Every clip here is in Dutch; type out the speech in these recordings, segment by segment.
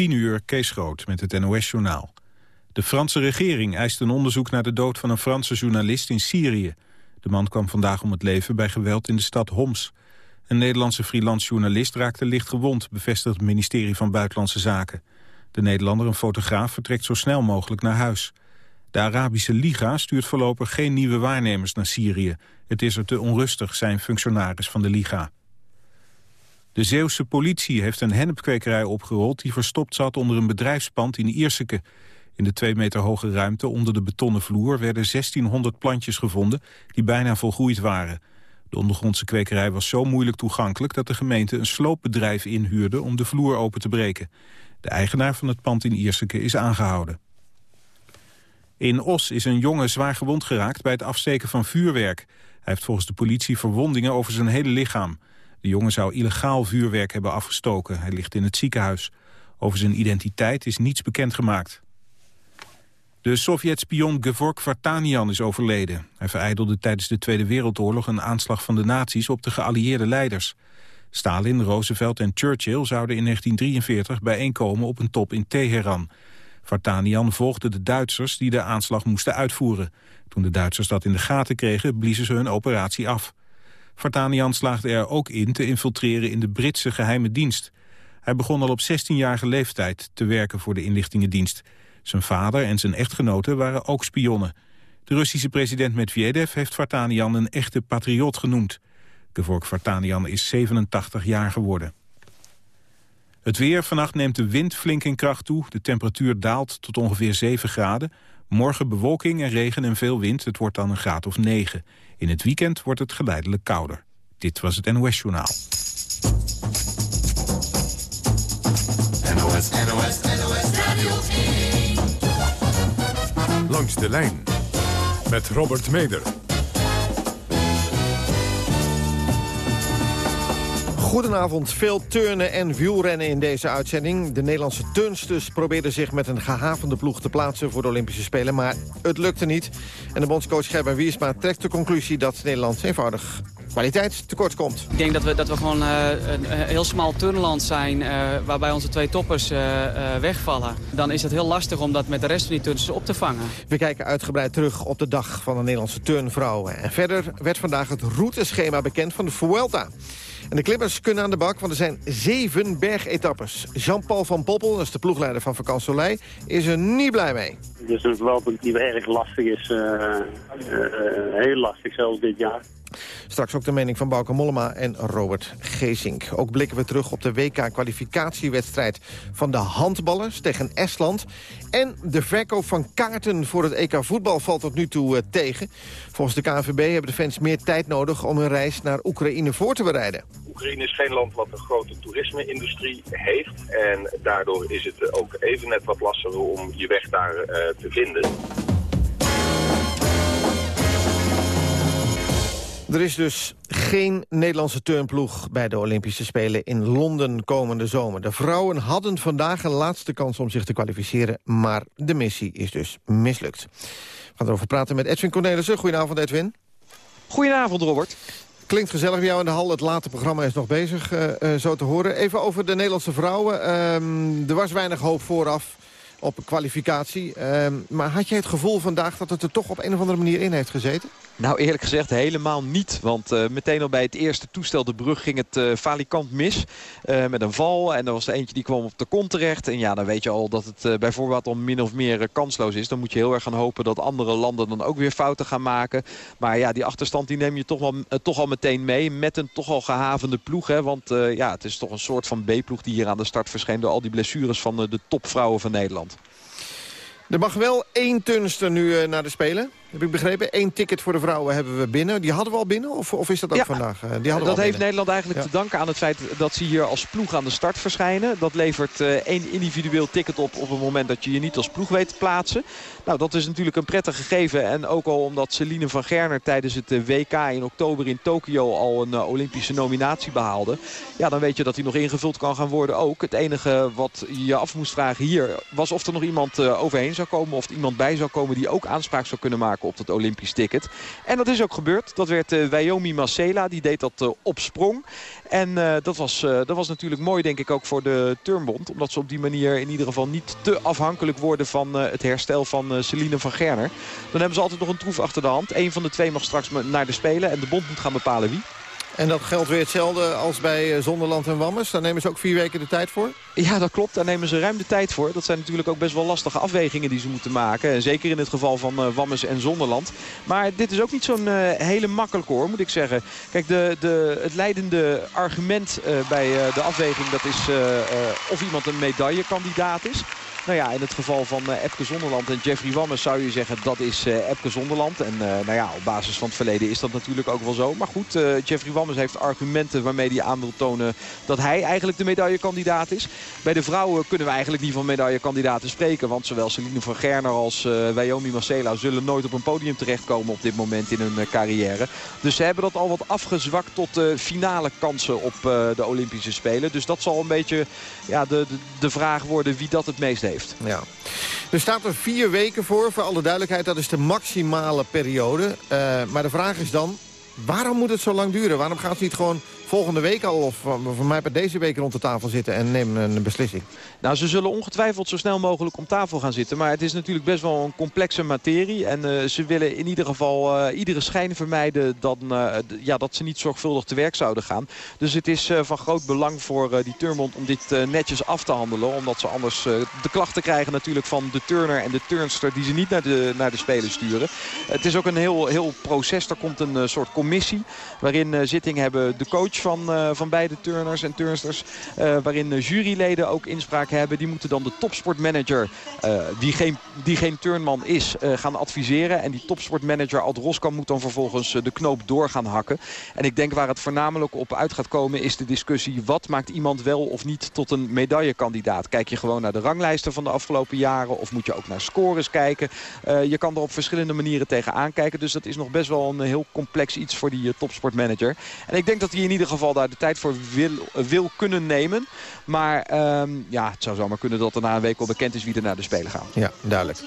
10 uur, Kees Groot met het NOS-journaal. De Franse regering eist een onderzoek naar de dood van een Franse journalist in Syrië. De man kwam vandaag om het leven bij geweld in de stad Homs. Een Nederlandse freelance journalist raakte licht gewond, bevestigt het ministerie van Buitenlandse Zaken. De Nederlander, een fotograaf, vertrekt zo snel mogelijk naar huis. De Arabische Liga stuurt voorlopig geen nieuwe waarnemers naar Syrië. Het is er te onrustig, zijn functionaris van de Liga. De Zeeuwse politie heeft een hennepkwekerij opgerold... die verstopt zat onder een bedrijfspand in Ierseke. In de twee meter hoge ruimte onder de betonnen vloer... werden 1600 plantjes gevonden die bijna volgroeid waren. De ondergrondse kwekerij was zo moeilijk toegankelijk... dat de gemeente een sloopbedrijf inhuurde om de vloer open te breken. De eigenaar van het pand in Ierseke is aangehouden. In Os is een jongen zwaar gewond geraakt bij het afsteken van vuurwerk. Hij heeft volgens de politie verwondingen over zijn hele lichaam. De jongen zou illegaal vuurwerk hebben afgestoken. Hij ligt in het ziekenhuis. Over zijn identiteit is niets bekendgemaakt. De Sovjet-spion Gevork Vartanian is overleden. Hij vereidelde tijdens de Tweede Wereldoorlog een aanslag van de nazi's op de geallieerde leiders. Stalin, Roosevelt en Churchill zouden in 1943 bijeenkomen op een top in Teheran. Vartanian volgde de Duitsers die de aanslag moesten uitvoeren. Toen de Duitsers dat in de gaten kregen, bliezen ze hun operatie af. Vartanian slaagde er ook in te infiltreren in de Britse geheime dienst. Hij begon al op 16-jarige leeftijd te werken voor de inlichtingendienst. Zijn vader en zijn echtgenote waren ook spionnen. De Russische president Medvedev heeft Vartanian een echte patriot genoemd. Gevork Vartanian is 87 jaar geworden. Het weer, vannacht neemt de wind flink in kracht toe. De temperatuur daalt tot ongeveer 7 graden. Morgen bewolking en regen en veel wind. Het wordt dan een graad of 9. In het weekend wordt het geleidelijk kouder. Dit was het NOS Journaal. NOS, NOS, NOS Radio 1. Langs de lijn met Robert Meder. Goedenavond, veel turnen en wielrennen in deze uitzending. De Nederlandse turnsters probeerden zich met een gehavende ploeg te plaatsen voor de Olympische Spelen, maar het lukte niet. En de bondscoach Gerben Wiersma trekt de conclusie dat Nederland eenvoudig kwaliteit tekort komt. Ik denk dat we, dat we gewoon uh, een heel smal turnland zijn uh, waarbij onze twee toppers uh, wegvallen. Dan is het heel lastig om dat met de rest van die turners op te vangen. We kijken uitgebreid terug op de dag van de Nederlandse turnvrouwen. En verder werd vandaag het routeschema bekend van de Vuelta. En de klimmers kunnen aan de bak, want er zijn zeven bergetappes. Jean-Paul van Poppel, dat is de ploegleider van Vakant Soleil, is er niet blij mee. Dus is wel die erg lastig is. Uh, uh, heel lastig zelfs dit jaar. Straks ook de mening van Bauke Mollema en Robert Geesink. Ook blikken we terug op de WK-kwalificatiewedstrijd van de handballers tegen Estland. En de verkoop van kaarten voor het EK voetbal valt tot nu toe uh, tegen. Volgens de KNVB hebben de fans meer tijd nodig om hun reis naar Oekraïne voor te bereiden. Oekraïne is geen land wat een grote toerisme-industrie heeft. En daardoor is het ook even net wat lastiger om je weg daar uh, te vinden. Er is dus geen Nederlandse turnploeg bij de Olympische Spelen in Londen komende zomer. De vrouwen hadden vandaag een laatste kans om zich te kwalificeren, maar de missie is dus mislukt. We gaan erover praten met Edwin Cornelissen. Goedenavond Edwin. Goedenavond Robert. Klinkt gezellig bij jou in de hal. Het late programma is nog bezig, uh, uh, zo te horen. Even over de Nederlandse vrouwen. Uh, er was weinig hoop vooraf op kwalificatie. Ehm, maar had jij het gevoel vandaag dat het er toch op een of andere manier in heeft gezeten? Nou, eerlijk gezegd helemaal niet. Want uh, meteen al bij het eerste toestel de brug ging het uh, falikant mis. Uh, met een val. En er was er eentje die kwam op de kont terecht. En ja, dan weet je al dat het bijvoorbeeld al min of meer kansloos is. Dan moet je heel erg gaan hopen dat andere landen dan ook weer fouten gaan maken. Maar ja, die achterstand die neem je toch, wel, toch al meteen mee. Met een toch al gehavende ploeg. Hè? Want ja, het is toch een soort van B-ploeg die hier aan de start verscheen. Door al die blessures van de topvrouwen van Nederland. Er mag wel één turnster nu naar de Spelen. Heb ik begrepen? Eén ticket voor de vrouwen hebben we binnen. Die hadden we al binnen? Of, of is dat ook ja, vandaag? Uh, die dat heeft Nederland eigenlijk ja. te danken aan het feit dat ze hier als ploeg aan de start verschijnen. Dat levert uh, één individueel ticket op op het moment dat je je niet als ploeg weet te plaatsen. Nou, dat is natuurlijk een prettig gegeven. En ook al omdat Celine van Gerner tijdens het uh, WK in oktober in Tokio al een Olympische nominatie behaalde. Ja, dan weet je dat hij nog ingevuld kan gaan worden ook. Het enige wat je af moest vragen hier was of er nog iemand overheen zou komen. Of er iemand bij zou komen die ook aanspraak zou kunnen maken op dat Olympisch ticket. En dat is ook gebeurd. Dat werd uh, Wyoming Marcela. Die deed dat op sprong. En dat, was, dat was natuurlijk mooi denk ik ook voor de Turnbond. Omdat ze op die manier in ieder geval niet te afhankelijk worden van het herstel van Celine van Gerner. Dan hebben ze altijd nog een troef achter de hand. Eén van de twee mag straks naar de Spelen. En de bond moet gaan bepalen wie. En dat geldt weer hetzelfde als bij eh, Zonderland en Wammes. Daar nemen ze ook vier weken de tijd voor? Ja, dat klopt. Daar nemen ze ruim de tijd voor. Dat zijn natuurlijk ook best wel lastige afwegingen die ze moeten maken. En zeker in het geval van uh, Wammes en Zonderland. Maar dit is ook niet zo'n uh, hele makkelijke hoor, moet ik zeggen. Kijk, de, de, het leidende argument bij de afweging... dat is of iemand een medaillekandidaat is. Nou ja, in het geval van uh, Epke Zonderland en Jeffrey Wammes zou je zeggen dat is uh, Epke Zonderland. En uh, nou ja, op basis van het verleden is dat natuurlijk ook wel zo. Maar goed, Jeffrey Wammes heeft argumenten waarmee hij aan wil tonen dat hij eigenlijk de medaillekandidaat is. Bij de vrouwen kunnen we eigenlijk niet van medaillekandidaten spreken. Want zowel Celine van Gerner als Wyoming Marcela zullen nooit op een podium terechtkomen op dit moment in hun carrière. Dus ze hebben dat al wat afgezwakt tot finale kansen op de Olympische Spelen. Dus dat zal een beetje ja, de, de, de vraag worden wie dat het meest heeft. Ja. Er staat er vier weken voor, voor alle duidelijkheid. Dat is de maximale periode. Uh, maar de vraag is dan, waarom moet het zo lang duren? Waarom gaat ze niet gewoon volgende week al, of voor mij bij deze week rond de tafel zitten en nemen een beslissing? Nou, ze zullen ongetwijfeld zo snel mogelijk om tafel gaan zitten. Maar het is natuurlijk best wel een complexe materie. En uh, ze willen in ieder geval uh, iedere schijn vermijden dat, uh, ja, dat ze niet zorgvuldig te werk zouden gaan. Dus het is van groot belang voor die turnbond om dit netjes af te handelen. Omdat ze anders de klachten krijgen natuurlijk van de turner en de turnster die ze niet naar de, naar de spelen sturen. Het is ook een heel, heel proces. Er komt een soort commissie waarin zitting hebben de coach van, uh, van beide turners en turnsters. Uh, waarin juryleden ook inspraak hebben. Die moeten dan de topsportmanager, uh, die, geen, die geen turnman is, gaan adviseren. En die topsportmanager Ad Roskamp moet dan vervolgens de knoop door gaan hakken. En ik denk waar het voornamelijk op uit gaat komen is de discussie... wat maakt iemand wel of niet tot een medaillekandidaat? Kijk je gewoon naar de ranglijsten van de afgelopen jaren... of moet je ook naar scores kijken? je kan er op verschillende manieren tegenaan kijken. Dus dat is nog best wel een heel complex iets voor die topsportmanager. En ik denk dat hij in ieder geval daar de tijd voor wil, wil kunnen nemen. Maar um, ja, het zou zomaar kunnen dat er na een week al bekend is wie er naar de Spelen gaan. Ja, duidelijk.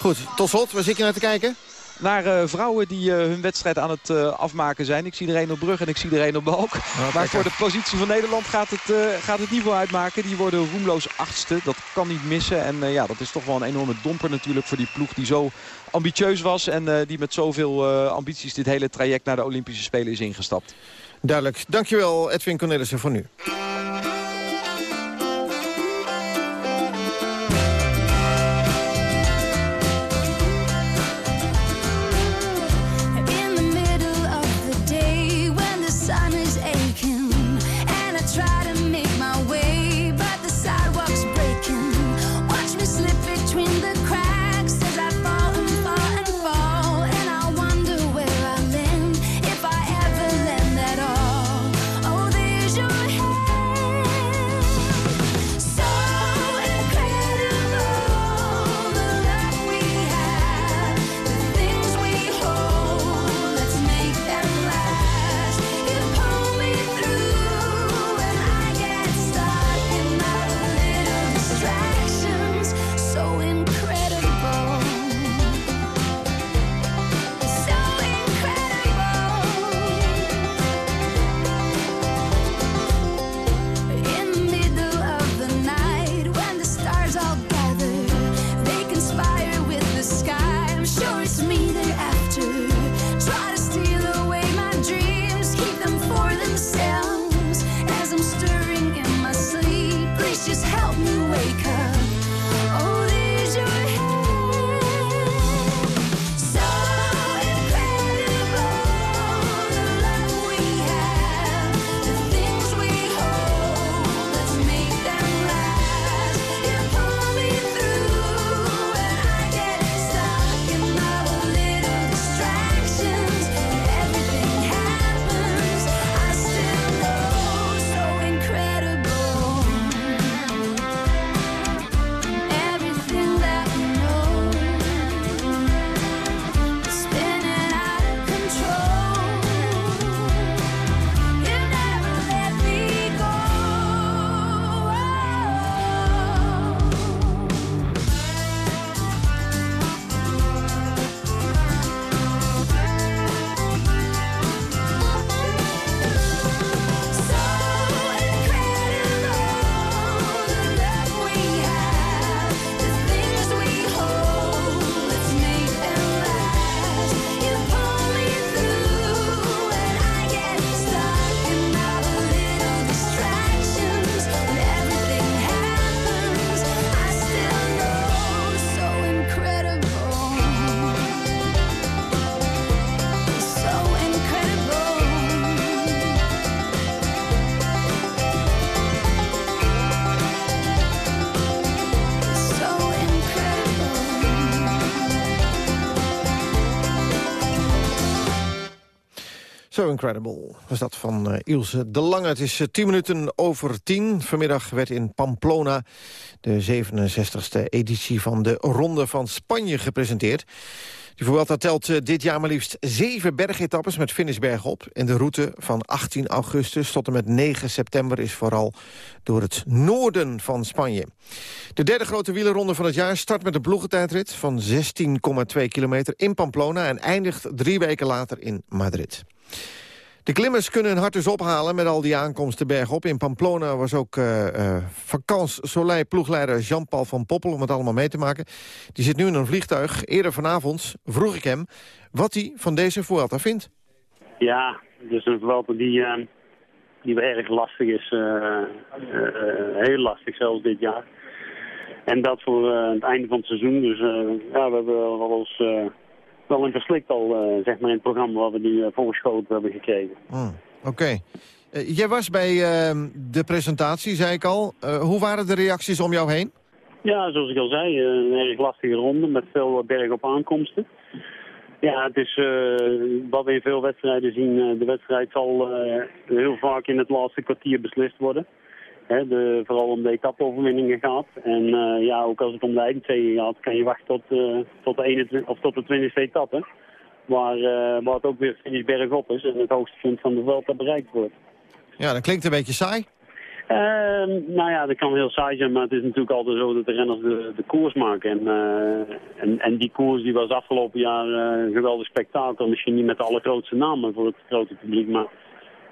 Goed, tot slot, waar zit je naar te kijken? naar uh, vrouwen die uh, hun wedstrijd aan het uh, afmaken zijn. Ik zie er een op brug en ik zie er een op balk. Oh, maar voor de positie van Nederland gaat het, gaat het niveau uitmaken. Die worden roemloos achtste. Dat kan niet missen. En ja, dat is toch wel een enorme domper natuurlijk voor die ploeg die zo ambitieus was. En die met zoveel ambities dit hele traject naar de Olympische Spelen is ingestapt. Duidelijk. Dankjewel Edwin Cornelissen voor nu. Incredible was dat van uh, Ilse de Lange. Het is uh, tien minuten over tien. Vanmiddag werd in Pamplona de 67e editie van de Ronde van Spanje gepresenteerd. Die Vuelta telt uh, dit jaar maar liefst zeven bergetappes met finish bergop. En de route van 18 augustus tot en met 9 september is vooral door het noorden van Spanje. De derde grote wielerronde van het jaar start met een ploegentijdrit van 16,2 kilometer in Pamplona... en eindigt drie weken later in Madrid. De klimmers kunnen hun hart dus ophalen met al die aankomsten bergop. In Pamplona was ook uh, uh, Vakans Soleil ploegleider Jean-Paul van Poppel... om het allemaal mee te maken. Die zit nu in een vliegtuig. Eerder vanavond vroeg ik hem wat hij van deze Vuelta vindt. Ja, dus een Vuelta die, uh, die erg lastig is. heel lastig zelfs dit jaar. En dat voor het einde van het seizoen. Dus ja, we hebben wel eens wel een verslikt al, uh, zeg maar, in het programma wat we nu uh, voorgeschoten hebben gekregen. Hmm, Oké. Uh, jij was bij ehm, de presentatie, zei ik al. hoe waren de reacties om jou heen? Ja, zoals ik al zei, een erg lastige ronde met veel berg op aankomsten. Ja, het is wat we in veel wedstrijden zien. de wedstrijd zal heel vaak in het laatste kwartier beslist worden. Hè, de, vooral om de etappeoverwinningen gaat. En uh, ja, ook als het om de eindzege gaat, kan je wachten tot, uh, tot, de 21, of tot de 20e etappe. Waar, uh, waar het ook weer finish bergop is en het hoogste punt van de Vuelta bereikt wordt. Ja, dat klinkt een beetje saai. Uh, nou ja, dat kan heel saai zijn, maar het is natuurlijk altijd zo dat de renners de, de koers maken. En, en, en die koers die was afgelopen jaar een geweldig spektakel. Misschien niet met de allergrootste namen voor het grote publiek, maar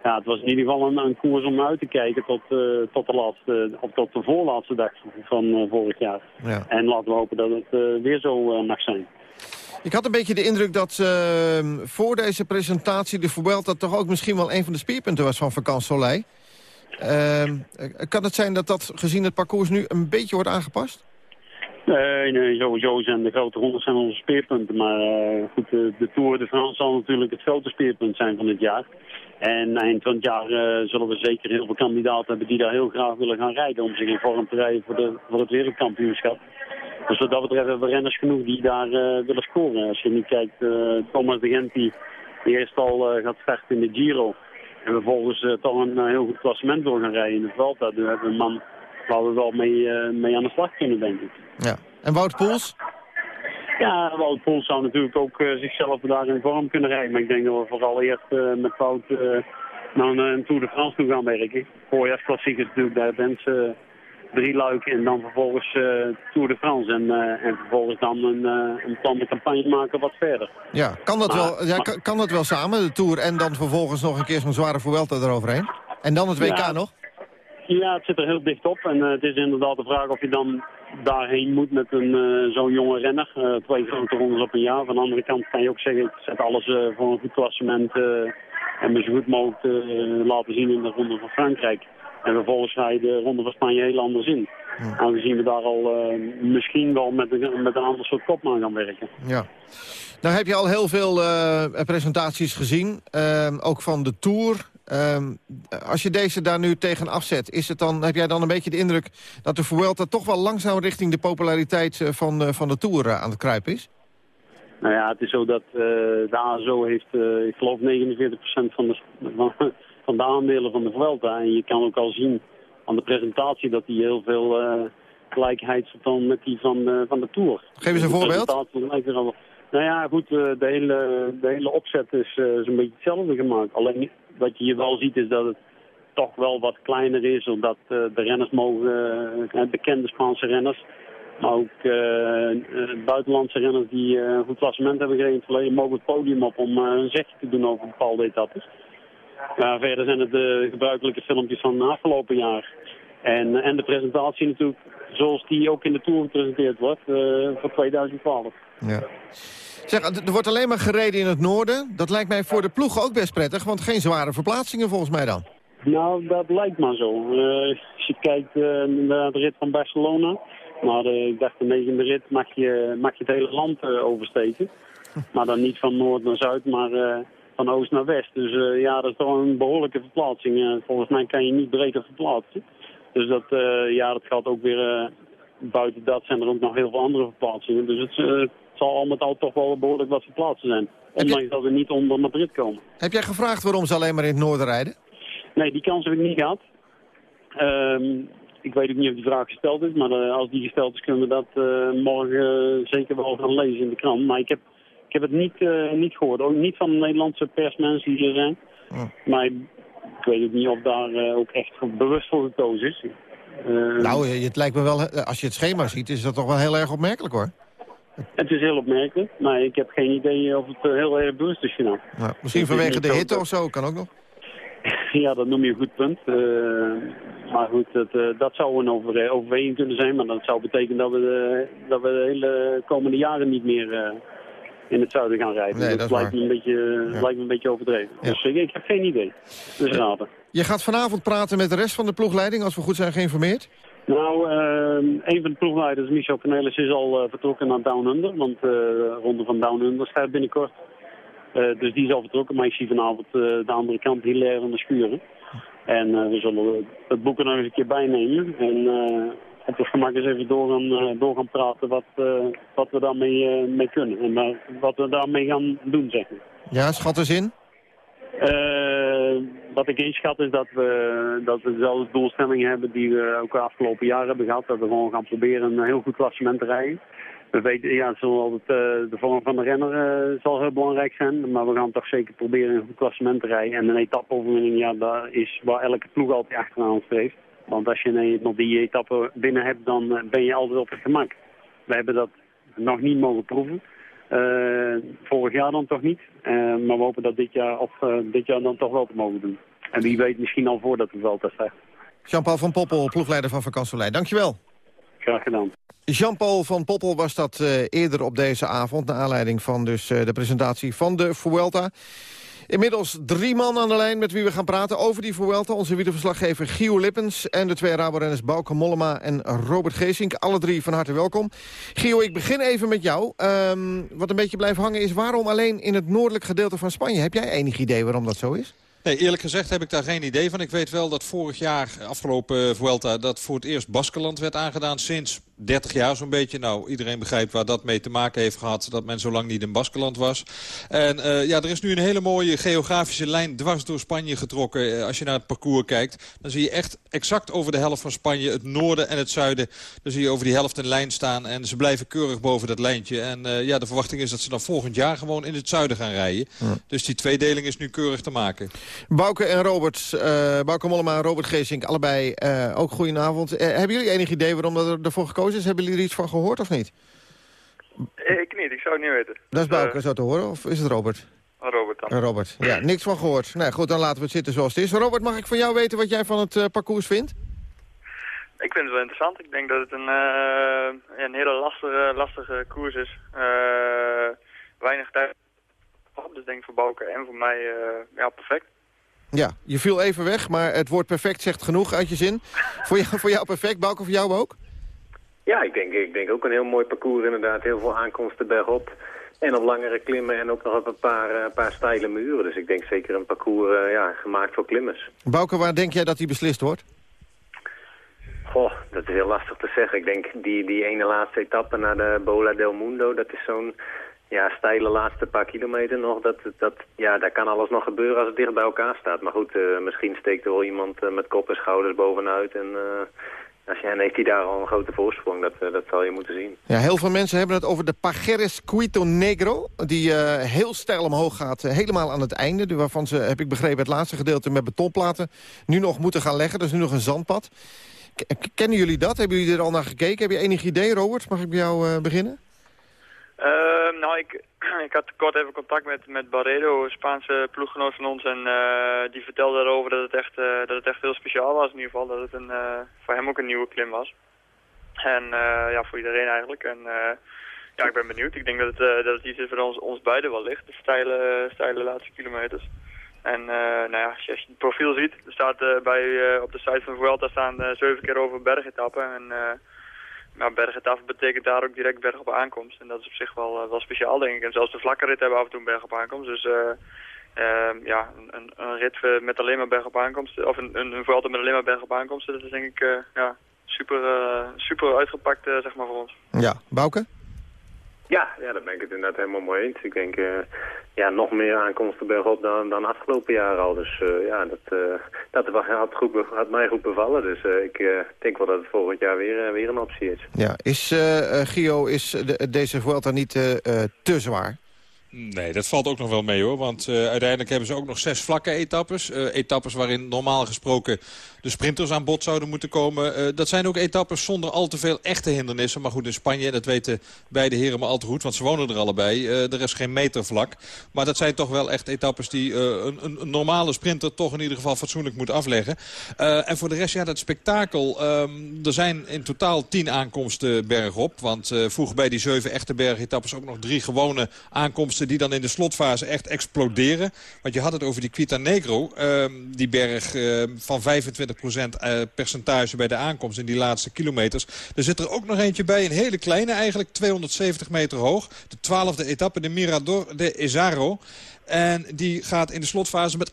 ja, het was in ieder geval een, een koers om uit te kijken tot, uh, tot, de, laatste, of tot de voorlaatste dag van uh, vorig jaar. Ja. En laten we hopen dat het uh, weer zo mag zijn. Ik had een beetje de indruk dat ehm, voor deze presentatie de Vuelta toch ook misschien wel een van de speerpunten was van Vakant Soleil. Ehm, kan het zijn dat dat gezien het parcours nu een beetje wordt aangepast? Nee, nee, sowieso zijn de grote rondes zijn onze speerpunten. Maar goed, de, de Tour de France zal natuurlijk het grote speerpunt zijn van dit jaar. En van het jaar uh, zullen we zeker heel veel kandidaten hebben die daar heel graag willen gaan rijden om zich in vorm te rijden voor, de, voor het wereldkampioenschap. Dus wat dat betreft hebben we renners genoeg die daar uh, willen scoren. Als je nu kijkt, uh, Thomas de Gent die eerst al gaat starten in de Giro. En vervolgens toch een heel goed klassement wil gaan rijden in de Vuelta. Dan hebben we een man waar we wel mee, mee aan de slag kunnen, denk ik. Ja. En Wout Poels? Ja, Wout Poels zou natuurlijk ook uh, zichzelf daar in vorm kunnen rijden. Maar ik denk dat we vooral eerst uh, met Wout uh, naar een, Tour de France toe gaan werken. Voorjaarsklassiek is natuurlijk bij mensen drie luiken en dan vervolgens Tour de France. En, en vervolgens dan een, een plan de campagne maken wat verder. Ja, kan dat, wel, ja, kan, kan dat wel samen, de Tour en dan vervolgens nog een keer zo'n zware Vuelta eroverheen? En dan het WK ja, nog? Ja, het zit er heel dicht op. En het is inderdaad de vraag of je dan daarheen moet met een uh, zo'n jonge renner. Uh, twee grote rondes op een jaar. Van de andere kant kan je ook zeggen, ik zet alles uh, voor een goed klassement en me zo goed mogelijk laten zien in de ronde van Frankrijk. En vervolgens ga je de ronde van Spanje heel anders in. Ja. Aangezien we daar al misschien wel met een, met een ander soort kopman gaan werken. Ja. Nou heb je al heel veel presentaties gezien, ook van de Tour. Um, als je deze daar nu tegen afzet, is het dan, heb jij dan een beetje de indruk... dat de Vuelta toch wel langzaam richting de populariteit eh, van, uh, van de Tour uh, aan het kruipen is? Nou ja, het is zo dat uh, de ASO heeft, ik geloof, 49% van de, van, van, de aandelen van de Vuelta. En je kan ook al zien aan de presentatie dat die heel veel gelijkheid vertoont met die van, van de Tour. Geef eens een voorbeeld. Nou ja, goed, de hele, de hele opzet is, is een beetje hetzelfde gemaakt. Alleen wat je hier wel ziet is dat het toch wel wat kleiner is. Omdat uh, de renners mogen, bekende Spaanse renners, maar ook buitenlandse renners die een goed klassement hebben gereden in het verleden, mogen het podium op om een zegje te doen over bepaalde etappes. Maar verder zijn het de gebruikelijke filmpjes van afgelopen jaar. En, en de presentatie natuurlijk, zoals die ook in de Tour gepresenteerd wordt, voor 2012. Ja. Zeg, er wordt alleen maar gereden in het noorden. Dat lijkt mij voor de ploeg ook best prettig, want geen zware verplaatsingen volgens mij dan. Nou, dat lijkt maar zo. Uh, als je kijkt uh, naar de rit van Barcelona, maar de, ik dacht de rit mag je, mag je het hele land uh, oversteken. Maar dan niet van noord naar zuid, maar van oost naar west. Dus ja, dat is toch een behoorlijke verplaatsing. volgens mij kan je niet breder verplaatsen. Dus dat, ja, dat gaat ook weer... buiten dat zijn er ook nog heel veel andere verplaatsingen. Dus het zal al met al toch wel behoorlijk wat verplaatsen zijn. Ondanks dat we niet onder Madrid komen. Heb jij gevraagd waarom ze alleen maar in het noorden rijden? Nee, die kans heb ik niet gehad. Ehm, ik weet ook niet of die vraag gesteld is, maar uh, als die gesteld is kunnen we dat uh, morgen uh, zeker wel gaan lezen in de krant. Maar ik heb, ik heb het niet, niet gehoord, ook niet van de Nederlandse persmensen die hier zijn. Oh. Maar ik, ik weet ook niet of daar ook echt bewust voor gekozen is. nou, het lijkt me wel, als je het schema ziet, is dat toch wel heel erg opmerkelijk hoor. Het is heel opmerkelijk, maar ik heb geen idee of het heel erg bewust is gedaan. Nou, misschien vanwege de hitte of zo, kan ook nog. ja, dat noem je een goed punt. Uh, maar goed, het, uh, dat zou een over, overweging kunnen zijn. Maar dat zou betekenen dat we de, dat we de hele komende jaren niet meer uh, in het zuiden gaan rijden. Nee, dat, dat lijkt, me een beetje, ja. lijkt me een beetje overdreven. Ja. Dus ik heb geen idee. Dus raden. Je gaat vanavond praten met de rest van de ploegleiding, als we goed zijn geïnformeerd? Nou, een van de ploegleiders, Michel Cornelis, is al vertrokken naar Down Under. Want de ronde van Down Under staat binnenkort. Uh, dus die is al vertrokken, maar ik zie vanavond uh, de andere kant heel erg aan de schuren. En uh, we zullen het boek er nog eens een keer bijnemen. En op het gemak eens even door gaan, door gaan praten wat, wat we daarmee mee kunnen. En wat we daarmee gaan doen, zeg maar. Ja, schat eens in? Wat ik inschat is dat we, dat we dezelfde doelstelling hebben die we ook afgelopen jaren hebben gehad. Dat we gewoon gaan proberen een heel goed klassement te rijden we weten, ja, het altijd, uh, de vorm van de renner uh, zal heel belangrijk zijn. Maar we gaan toch zeker proberen een goed klassement te rijden. En een etappe-overwinning, ja, dat is waar elke ploeg altijd achteraan streeft. Want als je nog die etappe binnen hebt, dan uh, ben je altijd op het gemak. We hebben dat nog niet mogen proeven. Vorig jaar dan toch niet. maar we hopen dat dit jaar, of, dit jaar dan toch wel te mogen doen. En wie weet misschien al voordat het wel test Jean-Paul van Poppel, ploegleider van Vakansolei. Dankjewel. Graag gedaan. Jean-Paul van Poppel was dat eerder op deze avond... naar aanleiding van dus, de presentatie van de Vuelta. Inmiddels drie man aan de lijn met wie we gaan praten over die Vuelta. Onze wielerverslaggever Gio Lippens en de twee Rabo-renners Bauke Mollema en Robert Geesink. Alle drie van harte welkom. Gio, ik begin even met jou. Um, wat een beetje blijft hangen is waarom alleen in het noordelijk gedeelte van Spanje? Heb jij enig idee waarom dat zo is? Nee, eerlijk gezegd heb ik daar geen idee van. Ik weet wel dat vorig jaar, afgelopen Vuelta, dat voor het eerst Baskeland werd aangedaan sinds 30 jaar zo'n beetje. Nou, iedereen begrijpt waar dat mee te maken heeft gehad... dat men zo lang niet in Baskeland was. En uh, ja, er is nu een hele mooie geografische lijn dwars door Spanje getrokken. Uh, als je naar het parcours kijkt, dan zie je echt exact over de helft van Spanje... het noorden en het zuiden, dan zie je over die helft een lijn staan... en ze blijven keurig boven dat lijntje. En uh, ja, de verwachting is dat ze dan volgend jaar gewoon in het zuiden gaan rijden. Ja. Dus die tweedeling is nu keurig te maken. Bouke en Robert, Bouke Mollema en Robert Geesink, allebei ook goedenavond. hebben jullie enig idee waarom dat ervoor gekozen Hebben jullie er iets van gehoord of niet? Ik niet, ik zou het niet weten. Dat is Bouke uh, zo te horen, of is het Robert? Robert dan. Robert, ja, niks van gehoord. Nee, goed, dan laten we het zitten zoals het is. Robert, mag ik van jou weten wat jij van het uh, parcours vindt? Ik vind het wel interessant. Ik denk dat het een, uh, een hele lastige, lastige koers is. weinig tijd. Dus denk ik voor Bouke en voor mij ja, perfect. Ja, je viel even weg, maar het woord perfect zegt genoeg uit je zin. voor, jou, voor jou perfect, Bouke, voor jou ook? Ja, ik denk, ik denk ook een heel mooi parcours inderdaad. Heel veel aankomsten bergop. En op langere klimmen en ook nog op een paar, uh, paar steile muren. Dus ik denk zeker een parcours uh, ja, gemaakt voor klimmers. Bouke, waar denk jij dat die beslist wordt? Goh, dat is heel lastig te zeggen. Ik denk die, die ene laatste etappe naar de Bola del Mundo, dat is zo'n ja, steile laatste paar kilometer nog. Dat, dat, ja, daar kan alles nog gebeuren als het dicht bij elkaar staat. Maar goed, uh, misschien steekt er wel iemand met kop en schouders bovenuit en als je, en heeft hij daar al een grote voorsprong, dat, eh, dat zal je moeten zien. Ja, heel veel mensen hebben het over de Pajeres Cuito Negro... die uh, heel steil omhoog gaat, uh, helemaal aan het einde. Waarvan ze, heb ik begrepen, het laatste gedeelte met betonplaten... nu nog moeten gaan leggen, dus nu nog een zandpad. K kennen jullie dat? Hebben jullie er al naar gekeken? Heb je enig idee, Robert? Mag ik bij jou uh, beginnen? Uh, nou, ik, ik had kort even contact met, met Barredo, een Spaanse ploeggenoot van ons. En uh, die vertelde daarover dat het, echt, uh, dat het echt heel speciaal was in ieder geval. Dat het een, voor hem ook een nieuwe klim was. En ja, voor iedereen eigenlijk. En ja, ik ben benieuwd. Ik denk dat het, dat het iets is voor ons, ons beiden wel ligt. De steile, steile laatste kilometers. En nou ja, als je, het profiel ziet, er staat bij, op de site van Vuelta staan zeven keer over bergetappen. En maar bergetaf betekent daar ook direct berg op aankomst. En dat is op zich wel, uh, wel speciaal, denk ik. En zelfs de vlakke rit hebben af en toe een berg op aankomst. Dus uh, uh, ja, een, een, rit met alleen maar berg op aankomst, of een, een, een met alleen maar berg op aankomst, dat is denk ik ja, super, super uitgepakt zeg maar voor ons. Ja, Bouke? Ja, ja, daar ben ik het inderdaad helemaal mee eens. Ik denk, uh, ja, nog meer aankomsten bergop dan, dan afgelopen jaar al. Dus uh, ja, dat, uh, dat had, goed, had mij goed bevallen. Dus ik denk wel dat het volgend jaar weer, weer een optie is. Ja, is, Gio, is de, deze Vuelta niet te zwaar? Nee, dat valt ook nog wel mee hoor. Want uh, uiteindelijk hebben ze ook nog zes vlakke etappes. Uh, etappes waarin normaal gesproken de sprinters aan bod zouden moeten komen. Uh, dat zijn ook etappes zonder al te veel echte hindernissen. Maar goed, in Spanje, dat weten beide heren maar al te goed. Want ze wonen er allebei. er is geen meter vlak. Maar dat zijn toch wel echt etappes die een, een, normale sprinter toch in ieder geval fatsoenlijk moet afleggen. en voor de rest, ja, dat spektakel. Um, er zijn in totaal tien aankomsten bergop. Want vroeg bij die zeven echte bergetappes ook nog drie gewone aankomsten die dan in de slotfase echt exploderen. Want je had het over die Quita Negro. Uh, die berg uh, van 25% uh, percentage bij de aankomst in die laatste kilometers. Er zit er ook nog eentje bij, een hele kleine eigenlijk, 270 meter hoog. De twaalfde etappe, de Mirador de Ezaro. En die gaat in de slotfase met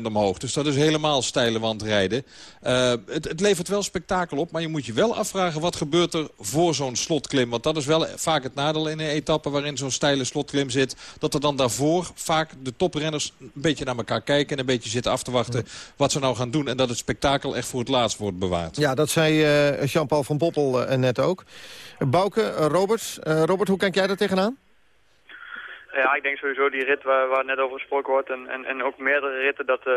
28% omhoog. Dus dat is helemaal steile wandrijden. Uh, het, het, levert wel spektakel op, maar je moet je wel afvragen... wat gebeurt er voor zo'n slotklim? Want dat is wel vaak het nadeel in een etappe waarin zo'n steile slotklim zit. Dat er dan daarvoor vaak de toprenners een beetje naar elkaar kijken... en een beetje zitten af te wachten wat ze nou gaan doen. En dat het spektakel echt voor het laatst wordt bewaard. Ja, dat zei uh, Jean-Paul van Poppel uh, net ook. Bouke, Robert, Robert, hoe kijk jij daar tegenaan? Ja, ik denk sowieso die rit waar, waar net over gesproken wordt en, en, en ook meerdere ritten dat, uh,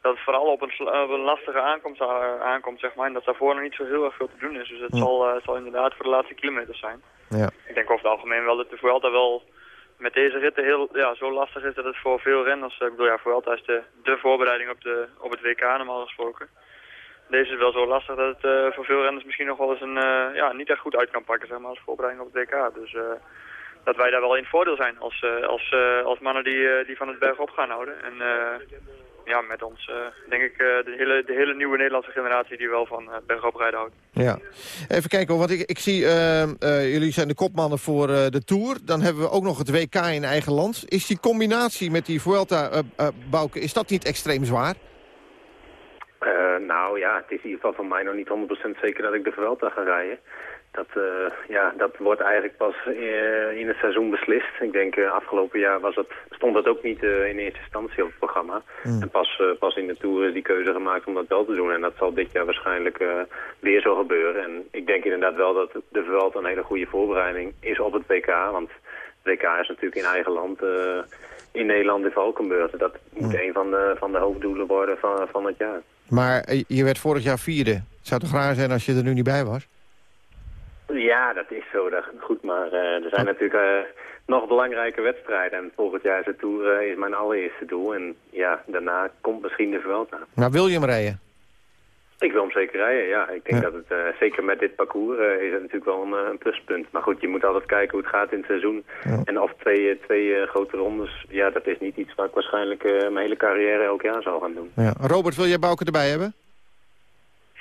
dat het vooral op een, op een lastige aankomst uh, aankomt, zeg maar. En dat daarvoor nog niet zo heel erg veel te doen is. Dus het zal, uh, zal inderdaad voor de laatste kilometers zijn. Ja. Ik denk over het algemeen wel dat de Vuelta wel met deze ritten heel, ja, zo lastig is dat het voor veel renners, ik bedoel ja, Vuelta is de, de voorbereiding op, de, op het WK normaal gesproken. Deze is wel zo lastig dat het voor veel renners misschien nog wel eens een, ja, niet echt goed uit kan pakken, zeg maar, als voorbereiding op het WK. Dus dat wij daar wel in het voordeel zijn als, uh, als, uh, als mannen die, uh, die van het berg op gaan houden. En ja, met ons denk ik de, hele, de hele nieuwe Nederlandse generatie die wel van bergop rijden houdt. Ja, even kijken, want ik, ik zie, jullie zijn de kopmannen voor de Tour. Dan hebben we ook nog het WK in eigen land. Is die combinatie met die Vuelta, Bouke, is dat niet extreem zwaar? nou ja, het is in ieder geval voor mij nog niet 100% zeker dat ik de Vuelta ga rijden. Dat, uh, ja, dat wordt eigenlijk pas uh, in het seizoen beslist. Ik denk uh, afgelopen jaar was het, stond dat ook niet in eerste instantie op het programma. Mm. En pas, pas in de Tour is die keuze gemaakt om dat wel te doen. En dat zal dit jaar waarschijnlijk weer zo gebeuren. En ik denk inderdaad wel dat de Vuelta een hele goede voorbereiding is op het WK. Want het WK is natuurlijk in eigen land, in Nederland in Valkenburg. Dat moet mm. een van de, van de hoofddoelen worden van, van het jaar. Maar je werd vorig jaar vierde. Het zou toch raar zijn als je er nu niet bij was? Ja, dat is zo. Dat, goed, maar uh, er zijn natuurlijk uh, nog belangrijke wedstrijden. En volgend jaar is het Tour uh, is mijn allereerste doel. En ja, daarna komt misschien de Vuelta. Maar wil je hem rijden? Ik wil hem zeker rijden, ja. Ik denk dat het, zeker met dit parcours, is het natuurlijk wel een, een, pluspunt. Maar goed, je moet altijd kijken hoe het gaat in het seizoen. Ja. En of twee, twee grote rondes, ja, dat is niet iets waar ik waarschijnlijk mijn hele carrière elk jaar zal gaan doen. Ja. Robert, wil jij Bouke erbij hebben?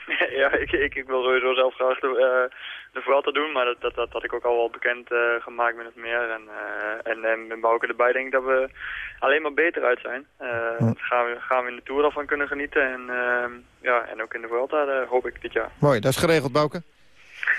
ja, ik, ik, ik, wil sowieso zelf graag de, de Vuelta doen, maar dat, dat, dat had ik ook al wel bekend uh, gemaakt met het meer. En, uh, en, en met Bouke erbij denk ik dat we alleen maar beter uit zijn. Uh, ja. gaan, we, gaan we in de Tour van kunnen genieten en, ja, en ook in de Vuelta hoop ik dit jaar. Mooi, dat is geregeld Bouke?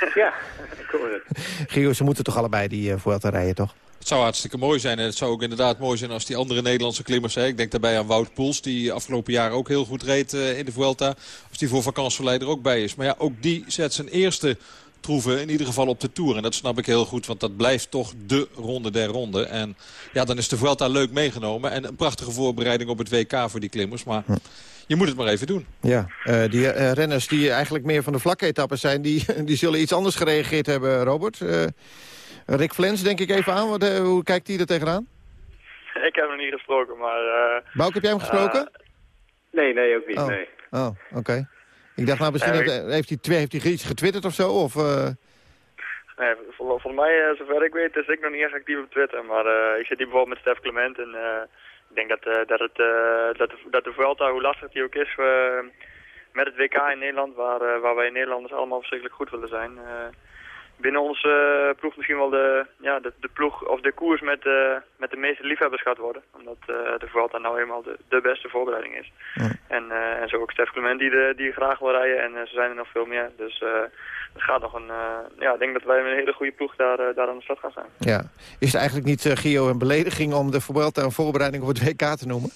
ja, ik hoor het. Gio, ze moeten toch allebei die uh, Vuelta rijden, toch? Het zou hartstikke mooi zijn. En het zou ook inderdaad mooi zijn als die andere Nederlandse klimmers... Hè, ik denk daarbij aan Wout Poels, die afgelopen jaar ook heel goed reed uh, in de Vuelta. Als die voor vakantieverleider ook bij is. Maar ja, ook die zet zijn eerste troeven in ieder geval op de Tour. En dat snap ik heel goed, want dat blijft toch de ronde der ronde. En ja, dan is de Vuelta leuk meegenomen. En een prachtige voorbereiding op het WK voor die klimmers. Maar je moet het maar even doen. Ja, uh, die uh, renners die eigenlijk meer van de vlakke etappes zijn... die, die zullen iets anders gereageerd hebben, Robert. Uh, Rick Flens, denk ik even aan. Wat, hoe kijkt hij er tegenaan? Ik heb nog niet gesproken, maar... Bouk, heb jij hem gesproken? nee, nee, ook niet, oh. nee. Oh, oké. Ik dacht nou, misschien heeft, heeft, hij, twee, heeft hij iets getwitterd of zo? Of, uh... Nee, vol, volgens mij, uh, zover ik weet, is ik nog niet echt actief op Twitter. Maar ik zit hier bijvoorbeeld met Stef Clement en ik denk dat, dat, het, dat, de, dat de Vuelta, hoe lastig die ook is, met het WK in Nederland, waar, waar wij Nederlanders allemaal verschrikkelijk goed willen zijn, binnen onze uh, ploeg misschien wel de, ja, de, de ploeg of de koers met, uh, met de meeste liefhebbers gaat worden. Omdat uh, de Vuelta nou eenmaal de, de beste voorbereiding is. Ja. En, en zo ook Stef Clement die, de, die graag wil rijden en ze zijn er nog veel meer. Dus het gaat nog een, ja, ik denk dat wij met een hele goede ploeg daar, daar aan de stad gaan zijn. Ja. Is het eigenlijk niet, Gio, een belediging om de Vuelta een voorbereiding op het WK te noemen?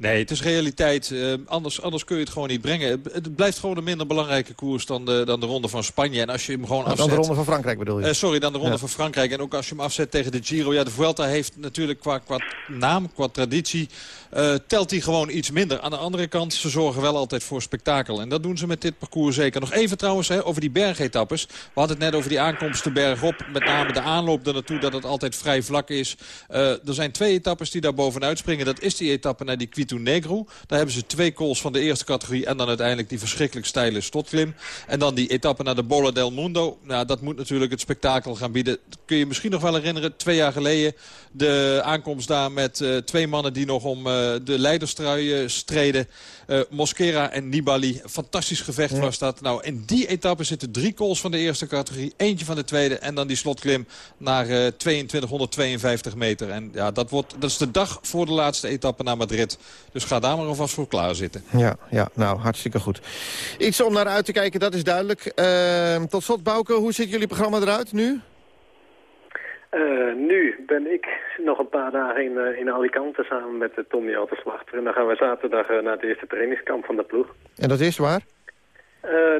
Nee, het is realiteit. Uh, anders, anders kun je het gewoon niet brengen. Het blijft gewoon een minder belangrijke koers dan de, dan de Ronde van Spanje. En als je hem gewoon afzet... Dan de Ronde van Frankrijk bedoel je? Uh, sorry, dan de Ronde ja. van Frankrijk. En ook als je hem afzet tegen de Giro. Ja, de Vuelta heeft natuurlijk qua, qua naam, qua traditie... Uh, telt hij gewoon iets minder. Aan de andere kant, ze zorgen wel altijd voor spektakel. En dat doen ze met dit parcours zeker. Nog even trouwens hè, over die bergetappes. We hadden het net over die aankomsten bergop. Met name de aanloop ernaartoe, dat het altijd vrij vlak is. er zijn twee etappes die daar bovenuit springen. Dat is die etappe naar die Quito Negro. Daar hebben ze twee calls van de eerste categorie. En dan uiteindelijk die verschrikkelijk steile stotklim. En dan die etappe naar de Bola del Mundo. Nou, dat moet natuurlijk het spektakel gaan bieden. kun je misschien nog wel herinneren. Twee jaar geleden de aankomst daar met uh, twee mannen die nog om uh, de leiderstrui streden. Uh, Mosquera en Nibali. Fantastisch gevecht ja. was dat. Nou, in die etappe zitten drie calls van de eerste categorie. Eentje van de tweede. En dan die slotklim naar 2252 meter. En ja, dat, wordt, dat is de dag voor de laatste etappe naar Madrid. Dus ga daar maar alvast voor klaarzitten. Ja, ja, nou, hartstikke goed. Iets om naar uit te kijken, dat is duidelijk. Uh, tot slot, Bouke, hoe ziet jullie programma eruit nu? Uh, nu ben ik nog een paar dagen in, uh, in Alicante samen met uh, Tommy Autoslachter. En dan gaan we zaterdag naar het eerste trainingskamp van de ploeg. En dat is waar?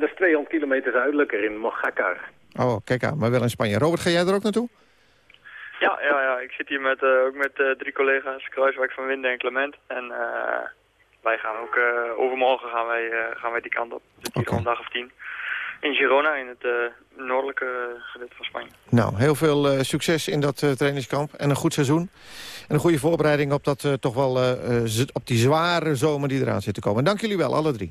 dat is 200 kilometer zuidelijker in Mojácar. Oh, kijk aan, maar wel in Spanje. Robert, ga jij er ook naartoe? Ja, ja, ja. ik zit hier met, ook met drie collega's, Kruiswijk van Winden en Clement. En wij gaan ook, overmorgen gaan wij, gaan wij die kant op. Dus okay. een dag of tien in Girona, in het noordelijke gedeelte van Spanje. Nou, heel veel succes in dat trainingskamp en een goed seizoen. En een goede voorbereiding op, dat, toch wel, op die zware zomer die eraan zit te komen. Dank jullie wel, alle drie.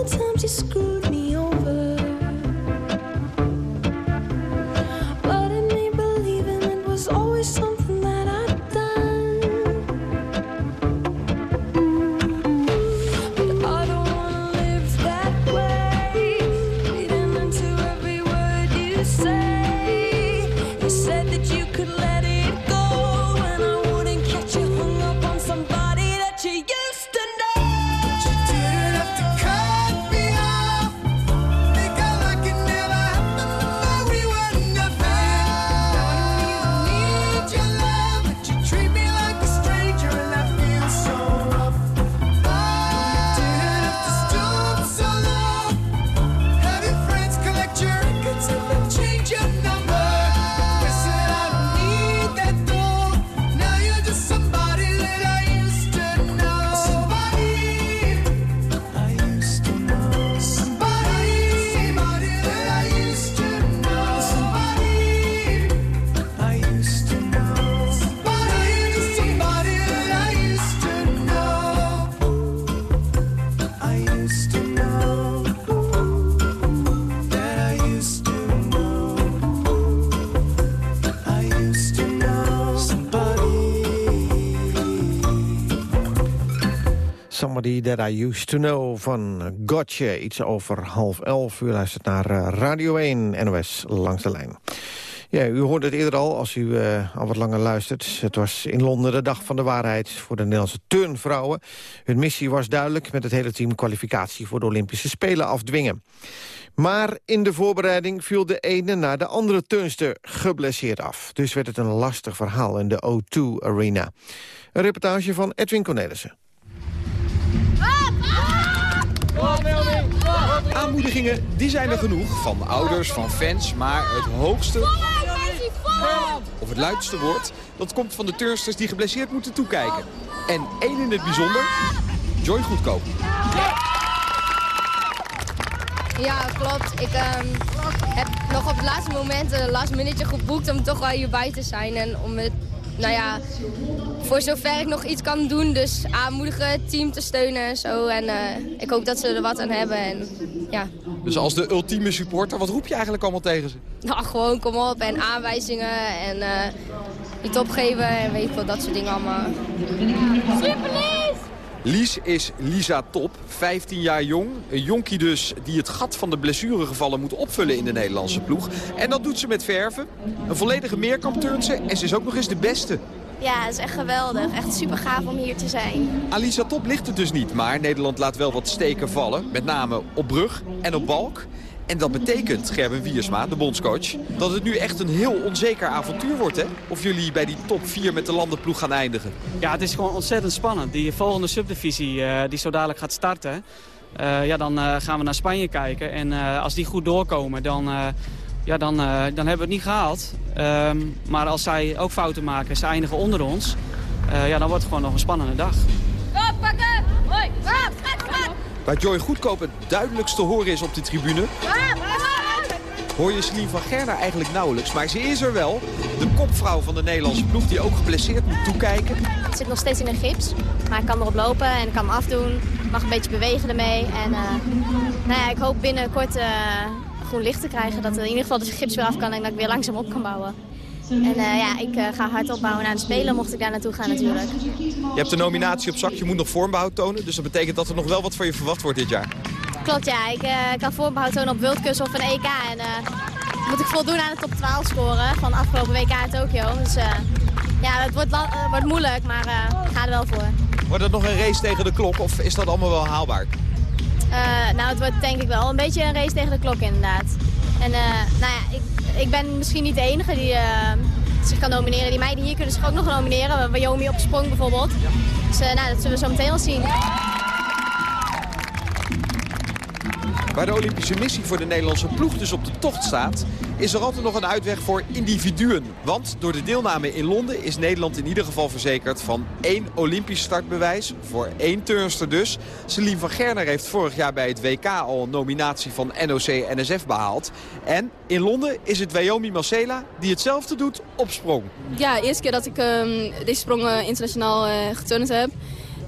all times you screwed That I Used To Know van Gotcha. Iets over half elf. U luistert naar eh, Radio 1 NOS Langs de Lijn. Ja, u hoorde het eerder al, als u eh, al wat langer luistert. Het was in Londen de dag van de waarheid voor de Nederlandse turnvrouwen. Hun missie was duidelijk met het hele team kwalificatie voor de Olympische Spelen afdwingen. Maar in de voorbereiding viel de ene na de andere turnster geblesseerd af. Dus werd het een lastig verhaal in de O2 Arena. Een reportage van Edwin Cornelissen. Aanmoedigingen, die zijn er genoeg. Van ouders, van fans. Maar het hoogste of het luidste woord... dat komt van de turnsters die geblesseerd moeten toekijken. En één in het bijzonder, Joy Goedkoop. Ja, klopt. Ik ehm, heb nog op het laatste moment een last minute geboekt om toch wel hierbij te zijn. En om het, nou ja, voor zover ik nog iets kan doen. Dus aanmoedigen, het team te steunen en zo. En eh, ik hoop dat ze er wat aan hebben. En, ja. Dus als de ultieme supporter, wat roep je eigenlijk allemaal tegen ze? Nou, gewoon kom op en aanwijzingen en eh niet opgeven en weet ik veel, dat soort dingen allemaal. Super Lies is Lisa Top, 15 jaar jong. Een jonkie dus die het gat van de blessuregevallen moet opvullen in de Nederlandse ploeg. En dat doet ze met verven. Een volledige meerkamp turnt ze en ze is ook nog eens de beste. Ja, het is echt geweldig. Echt super gaaf om hier te zijn. Aan Lisa Top ligt het dus niet, maar Nederland laat wel wat steken vallen. Met name op brug en op balk. En dat betekent, Gerben Wiersma, de bondscoach, dat het nu echt een heel onzeker avontuur wordt, hè? Of jullie bij die top 4 met de landenploeg gaan eindigen. Ja, het is gewoon ontzettend spannend. Die volgende subdivisie eh, die zo dadelijk gaat starten... eh, ja, dan eh, gaan we naar Spanje kijken. En eh, als die goed doorkomen, dan, eh, ja, dan, eh, dan hebben we het niet gehaald. Ehm, maar als zij ook fouten maken, ze eindigen onder ons... eh, ja, dan wordt het gewoon nog een spannende dag. pakken! Hoi! Waar Joy Goedkoop het duidelijkst te horen is op de tribune... hoor je Celine van Gerner eigenlijk nauwelijks. Maar ze is er wel. De kopvrouw van de Nederlandse ploeg die ook geblesseerd moet toekijken. Ik zit nog steeds in een gips, maar ik kan erop lopen en ik kan me afdoen. Mag een beetje bewegen ermee. En eh, nou ja, ik hoop binnenkort eh, groen licht te krijgen. Dat in ieder geval de gips weer af kan en dat ik weer langzaam op kan bouwen. En eh, ja, ik eh, ga hard opbouwen naar de Spelen mocht ik daar naartoe gaan natuurlijk. Je hebt de nominatie op zak, je moet nog vormbehoud tonen. Dus dat betekent dat er nog wel wat van je verwacht wordt dit jaar. Klopt ja, ik eh, kan voorbehoud tonen op World Cup of een EK. En moet ik voldoen aan de top 12 scoren van afgelopen WK in Tokio. Dus ja, het wordt, wordt moeilijk, maar ik ga er wel voor. Wordt het nog een race tegen de klok of is dat allemaal wel haalbaar? Nou, het wordt denk ik wel een beetje een race tegen de klok inderdaad. En nou ja, ik, ik ben misschien niet de enige die eh, zich kan nomineren. Die meiden hier kunnen zich ook nog nomineren. Wyoming op sprong bijvoorbeeld. Dus eh, nou, dat zullen we zo meteen wel zien. Waar de Olympische missie voor de Nederlandse ploeg dus op de tocht staat... is er altijd nog een uitweg voor individuen. Want door de deelname in Londen is Nederland in ieder geval verzekerd... van één Olympisch startbewijs, voor één turnster dus. Celine van Gerner heeft vorig jaar bij het WK al een nominatie van NOC-NSF behaald. En in Londen is het Wyoming Marcela die hetzelfde doet op sprong. Ja, de eerste keer dat ik ehm, deze sprong eh, internationaal geturnd heb.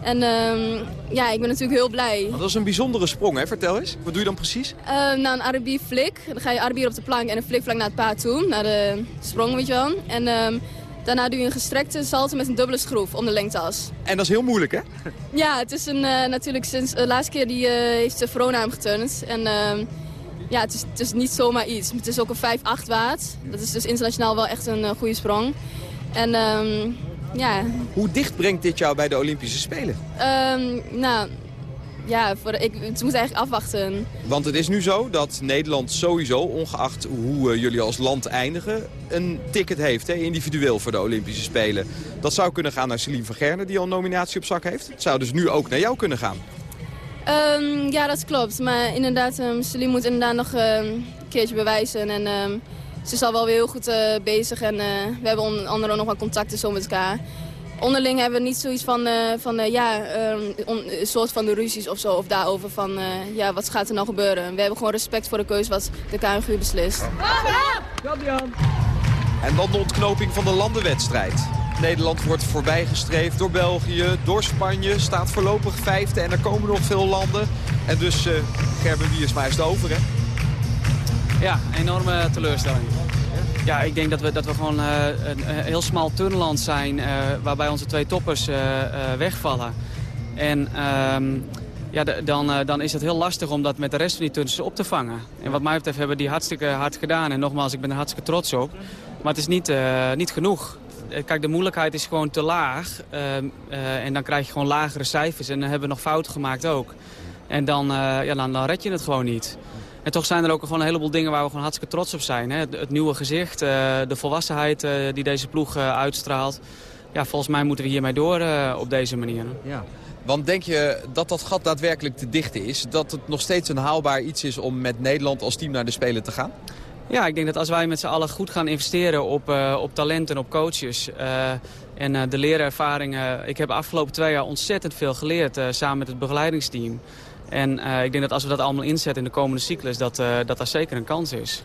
En ehm, ja, ik ben natuurlijk heel blij. Dat is een bijzondere sprong, hè? Vertel eens. Wat doe je dan precies? Ehm na een Arabier flik, dan ga je Arabier op de plank en een flikvlak naar het paard toe. Naar de sprong, weet je wel. En ehm, daarna doe je een gestrekte salto met een dubbele schroef om de lengteas. En dat is heel moeilijk, hè? Ja, het is een, eh, natuurlijk sinds de laatste keer die, eh, heeft de Verona hem geturnd. En ja, het is, het is niet zomaar iets. Het is ook een 5-8 waard. Dat is dus internationaal wel echt een eh, goede sprong. En ja, Hoe dicht brengt dit jou bij de Olympische Spelen? Ehm, nou, ja, voor de, ik, ze moeten eigenlijk afwachten. Want het is nu zo dat Nederland sowieso, ongeacht hoe eh, jullie als land eindigen... een ticket heeft, hè, individueel voor de Olympische Spelen. Dat zou kunnen gaan naar Celine van Gerne, die al een nominatie op zak heeft. Het zou dus nu ook naar jou kunnen gaan. Ehm, ja, dat klopt. Maar inderdaad, um, Celine moet inderdaad nog een keertje bewijzen. En ze is al wel weer heel goed eh, bezig. En eh, we hebben onder andere nog wel contacten zo met elkaar. Onderling hebben we niet zoiets van, eh, van ja, ehm, een soort van de ruzies of zo. Of daarover van, ja, wat gaat er nou gebeuren? We hebben gewoon respect voor de keuze wat de KNGU beslist. En dan de ontknoping van de landenwedstrijd. Nederland wordt voorbijgestreefd door België, door Spanje. Staat voorlopig vijfde en er komen nog veel landen. En dus Gerben Wiersma is het over, hè? Ja, enorme teleurstelling. Ja, ik denk dat we, dat we gewoon uh, een, heel smal turnland zijn... Uh, waarbij onze twee toppers uh, wegvallen. En ehm, ja, dan, dan is het heel lastig om dat met de rest van die turners op te vangen. En wat mij betreft hebben die hartstikke hard gedaan. En nogmaals, ik ben er hartstikke trots op. Maar het is niet, niet genoeg. Kijk, de moeilijkheid is gewoon te laag. Ehm, en dan krijg je gewoon lagere cijfers. En dan hebben we nog fouten gemaakt ook. En dan, ja, dan red je het gewoon niet. En toch zijn er ook gewoon een heleboel dingen waar we gewoon hartstikke trots op zijn. Hè? Het, het nieuwe gezicht, uh, de volwassenheid uh, die deze ploeg uh, uitstraalt. Ja, volgens mij moeten we hiermee door op deze manier. Ja. Want denk je dat dat gat daadwerkelijk te dichten is? Dat het nog steeds een haalbaar iets is om met Nederland als team naar de Spelen te gaan? Ja, ik denk dat als wij met z'n allen goed gaan investeren op, op talent en op coaches... en de leerervaringen... Ik heb de afgelopen twee jaar ontzettend veel geleerd samen met het begeleidingsteam... En uh, ik denk dat als we dat allemaal inzetten in de komende cyclus... dat, uh, dat daar zeker een kans is.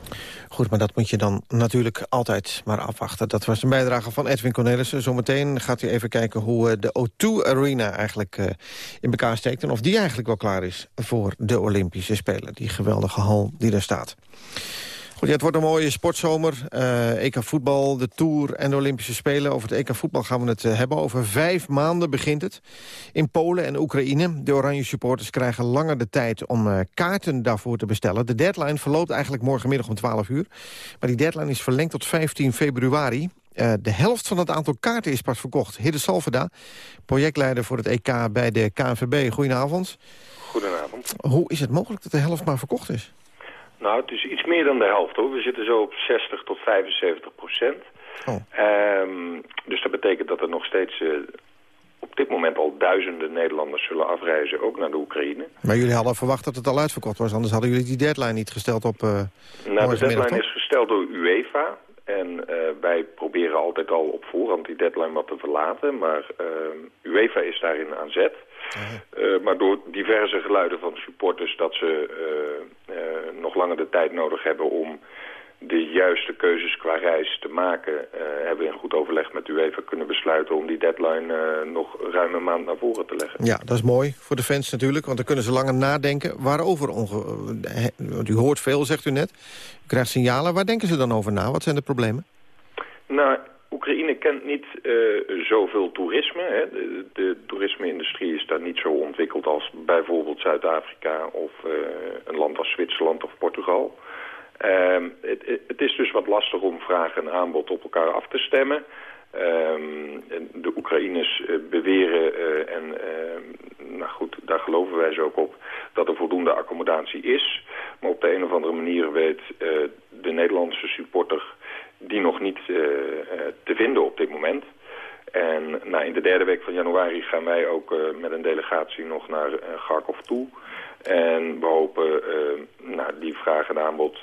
Goed, maar dat moet je dan natuurlijk altijd maar afwachten. Dat was een bijdrage van Edwin Cornelissen. Zometeen gaat hij even kijken hoe uh, de O2 Arena eigenlijk in elkaar steekt... en of die eigenlijk wel klaar is voor de Olympische Spelen. Die geweldige hal die daar staat. Goed, ja, het wordt een mooie sportzomer. Uh, EK voetbal, de Tour en de Olympische Spelen. Over het EK voetbal gaan we het uh, hebben. Over vijf maanden begint het. In Polen en Oekraïne. De oranje supporters krijgen langer de tijd om uh, kaarten daarvoor te bestellen. De deadline verloopt eigenlijk morgenmiddag om 12 uur. Maar die deadline is verlengd tot 15 februari. de helft van het aantal kaarten is pas verkocht. Hidde Salveda, projectleider voor het EK bij de KNVB. Goedenavond. Goedenavond. Hoe is het mogelijk dat de helft maar verkocht is? Nou, het is iets meer dan de helft hoor. We zitten zo op 60 tot 75 procent. Oh. Um, dus dat betekent dat er nog steeds uh, op dit moment al duizenden Nederlanders zullen afreizen, ook naar de Oekraïne. Maar jullie hadden verwacht dat het al uitverkocht was, anders hadden jullie die deadline niet gesteld op uh, Nou, de deadline toch? is gesteld door UEFA. En uh, wij proberen altijd al op voorhand die deadline wat te verlaten. Maar UEFA is daarin aan zet. Uh, maar door diverse geluiden van supporters dat ze uh, uh, nog langer de tijd nodig hebben om de juiste keuzes qua reis te maken, hebben we in goed overleg met u even kunnen besluiten om die deadline nog ruim een maand naar voren te leggen. Ja, dat is mooi voor de fans natuurlijk, want dan kunnen ze langer nadenken. Waarover? Want u hoort veel, zegt u net. U krijgt signalen. Waar denken ze dan over na? Wat zijn de problemen? Nou, Oekraïne kent niet uh, zoveel toerisme. Hè. De, de toerisme-industrie is daar niet zo ontwikkeld als bijvoorbeeld Zuid-Afrika of uh, een land als Zwitserland of Portugal. Uh, het, het, is dus wat lastig om vraag en aanbod op elkaar af te stemmen. de Oekraïners beweren, en nou goed, daar geloven wij ze ook op, dat er voldoende accommodatie is. Maar op de een of andere manier weet de Nederlandse supporter die nog niet uh, te vinden op dit moment. En nou, in de derde week van januari gaan wij ook uh, met een delegatie nog naar Kharkov toe. En we hopen nou, die vraag en aanbod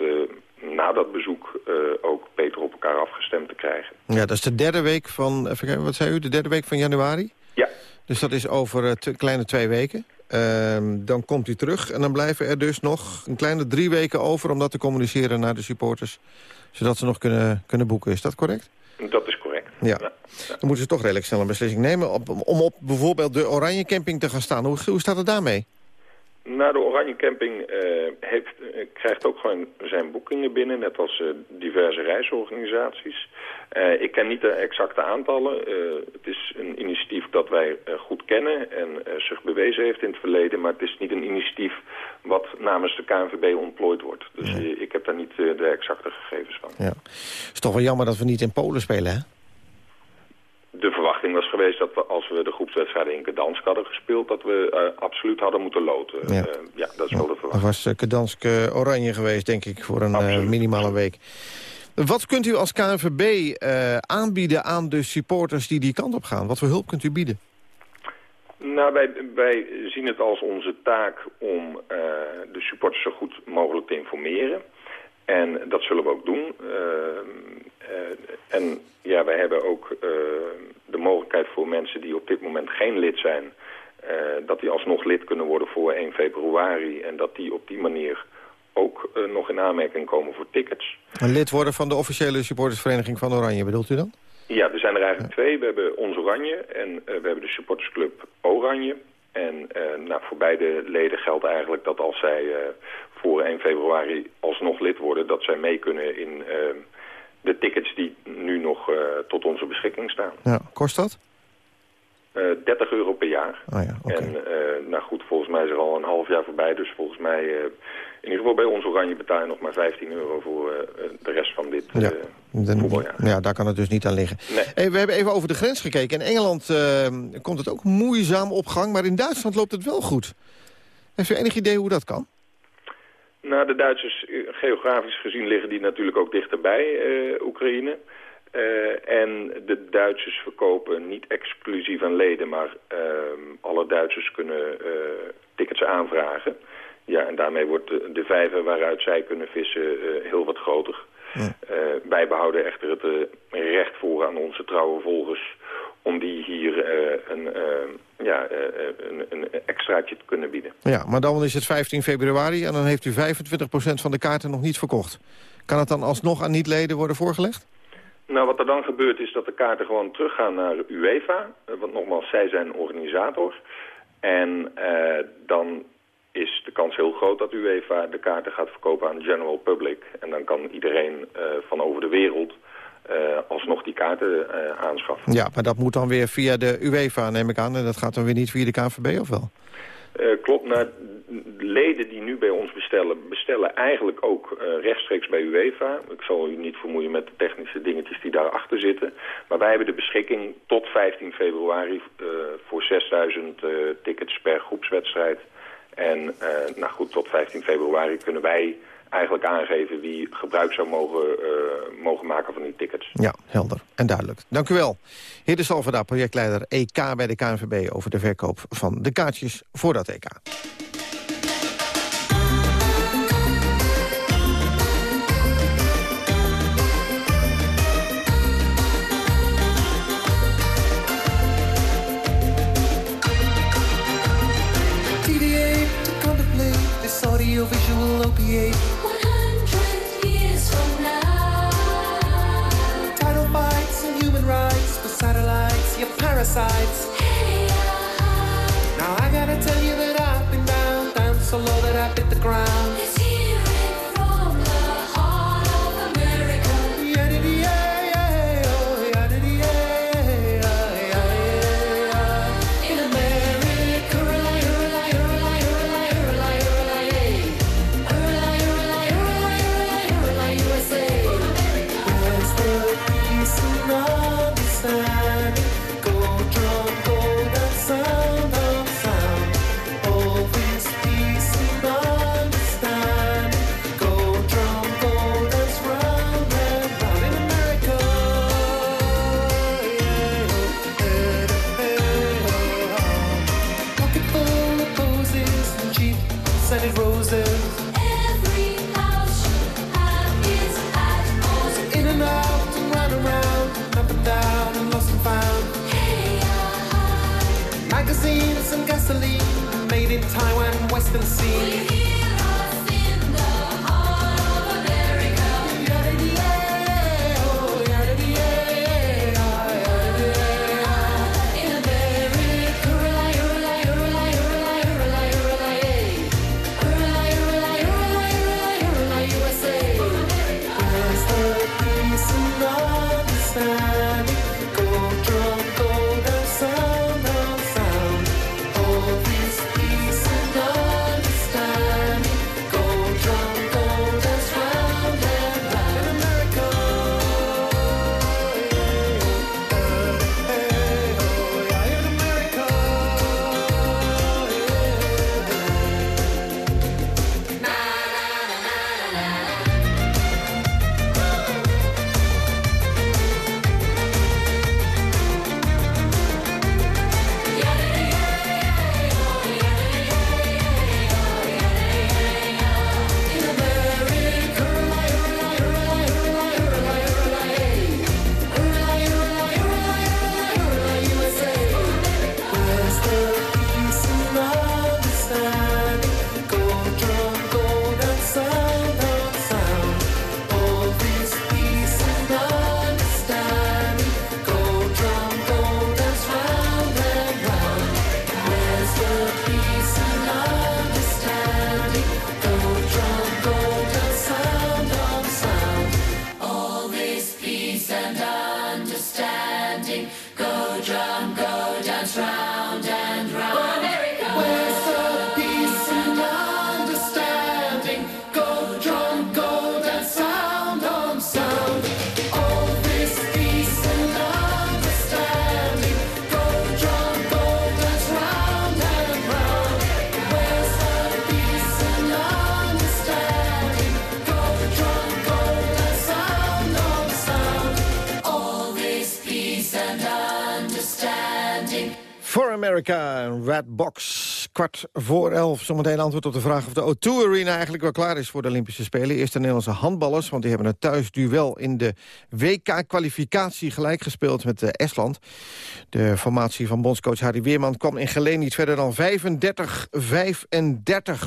na dat bezoek ook beter op elkaar afgestemd te krijgen. Ja, dat is de derde week van, even kijken, wat zei u, de derde week van januari? Ja. Dus dat is over kleine twee weken. Ehm, dan komt u terug en dan blijven er dus nog een kleine drie weken over... om dat te communiceren naar de supporters zodat ze nog kunnen, kunnen boeken. Is dat correct? Dat is correct. Ja. Dan moeten ze toch redelijk snel een beslissing nemen... Op, om op bijvoorbeeld de Oranje Camping te gaan staan. Hoe, hoe staat het daarmee? Nou, de Oranje Camping uh, heeft, uh, krijgt ook gewoon zijn boekingen binnen, net als uh, diverse reisorganisaties. ik ken niet de exacte aantallen. het is een initiatief dat wij goed kennen en zich bewezen heeft in het verleden, maar het is niet een initiatief wat namens de KNVB ontplooid wordt. Dus Nee. ik heb daar niet de exacte gegevens van. Ja. Het is toch wel jammer dat we niet in Polen spelen, hè? De verwachting was geweest dat we als we de groepswedstrijden in Gdansk hadden gespeeld... dat we uh, absoluut hadden moeten loten. Ja. Uh, ja, dat is wel de Dat verwachting. was uh, Gdansk uh, oranje geweest, denk ik, voor een minimale week. Wat kunt u als KNVB aanbieden aan de supporters die die kant op gaan? Wat voor hulp kunt u bieden? Nou, wij, wij zien het als onze taak om de supporters zo goed mogelijk te informeren. En dat zullen we ook doen. Uh, uh, en ja, wij hebben ook uh, de mogelijkheid voor mensen die op dit moment geen lid zijn... dat die alsnog lid kunnen worden voor 1 februari... en dat die op die manier ook nog in aanmerking komen voor tickets. Een lid worden van de officiële supportersvereniging van Oranje, bedoelt u dan? Ja, er zijn er eigenlijk twee. We hebben Ons Oranje en eh, we hebben de supportersclub Oranje. En eh, nou, voor beide leden geldt eigenlijk dat als zij eh, voor 1 februari alsnog lid worden... dat zij mee kunnen in eh, de tickets die nu nog eh, tot onze beschikking staan. Ja, kost dat? Eh 30 euro per jaar. Oh ja, oké. En eh, nou goed, volgens mij is er al een half jaar voorbij. Dus volgens mij, eh, in ieder geval bij ons Oranje betaal je nog maar 15 euro voor eh, eh, de rest van dit Ja. eh, Dan- voetbaljaar. ja, daar kan het dus niet aan liggen. Nee. Hey, we hebben even over de grens gekeken. In Engeland eh, komt het ook moeizaam op gang, maar in Duitsland loopt het wel goed. Heeft u enig idee hoe dat kan? Nou, de Duitsers, eh, geografisch gezien, liggen die natuurlijk ook dichterbij eh, Oekraïne. Eh, en de Duitsers verkopen niet exclusief aan leden, maar ehm, alle Duitsers kunnen tickets aanvragen. Ja, en daarmee wordt de, de vijver waaruit zij kunnen vissen heel wat groter. Eh, wij behouden echter het recht voor aan onze trouwe volgers om die hier eh, een, eh, ja, eh, een, een extraatje te kunnen bieden. Ja, maar dan is het 15 februari en dan heeft u 25% van de kaarten nog niet verkocht. Kan het dan alsnog aan niet-leden worden voorgelegd? Nou, wat er dan gebeurt is dat de kaarten gewoon teruggaan naar UEFA. Want nogmaals, zij zijn organisator. En dan is de kans heel groot dat UEFA de kaarten gaat verkopen aan de general public. En dan kan iedereen van over de wereld alsnog die kaarten eh, aanschaffen. Ja, maar dat moet dan weer via de UEFA, neem ik aan. En dat gaat dan weer niet via de KNVB, of wel? Eh, klopt, nou, leden die nu bij ons bestellen, bestellen eigenlijk ook eh, rechtstreeks bij UEFA. Ik zal u niet vermoeien met de technische dingetjes die daarachter zitten. Maar wij hebben de beschikking tot 15 februari eh, voor 6000 eh, tickets per groepswedstrijd. En eh, nou goed, tot 15 februari kunnen wij eigenlijk aangeven wie gebruik zou mogen, eh, mogen maken van die tickets. Ja, helder en duidelijk. Dank u wel. Heer de Salvada, projectleider EK bij de KNVB... over de verkoop van de kaartjes voor dat EK. TDA to contemplate this audiovisual opiate. Parasites. Now I gotta tell you America, Red Box. Kwart voor elf. Zometeen antwoord op de vraag of de O2 Arena eigenlijk wel klaar is voor de Olympische Spelen. Eerst de Nederlandse handballers, want die hebben het thuisduel in de WK-kwalificatie gelijk gespeeld met uh, Estland. De formatie van bondscoach Harry Weerman kwam in Geleen niet verder dan 35-35.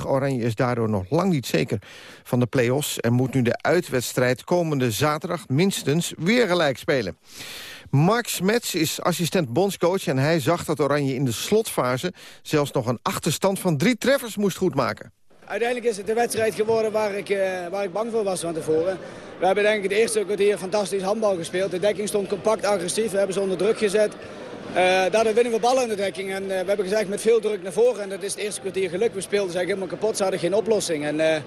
Oranje is daardoor nog lang niet zeker van de play-offs... en moet nu de uitwedstrijd komende zaterdag minstens weer gelijk spelen. Mark Smets is assistent bondscoach en hij zag dat Oranje in de slotfase zelfs nog een achterstand van drie treffers moest goedmaken. Uiteindelijk is het de wedstrijd geworden waar ik, uh, waar ik bang voor was van tevoren. We hebben denk ik het eerste kwartier fantastisch handbal gespeeld. De dekking stond compact agressief, we hebben ze onder druk gezet. Uh, daardoor winnen we ballen in de dekking en uh, we hebben gezegd met veel druk naar voren. En dat is het eerste kwartier geluk. We speelden ze helemaal kapot, ze hadden geen oplossing. En,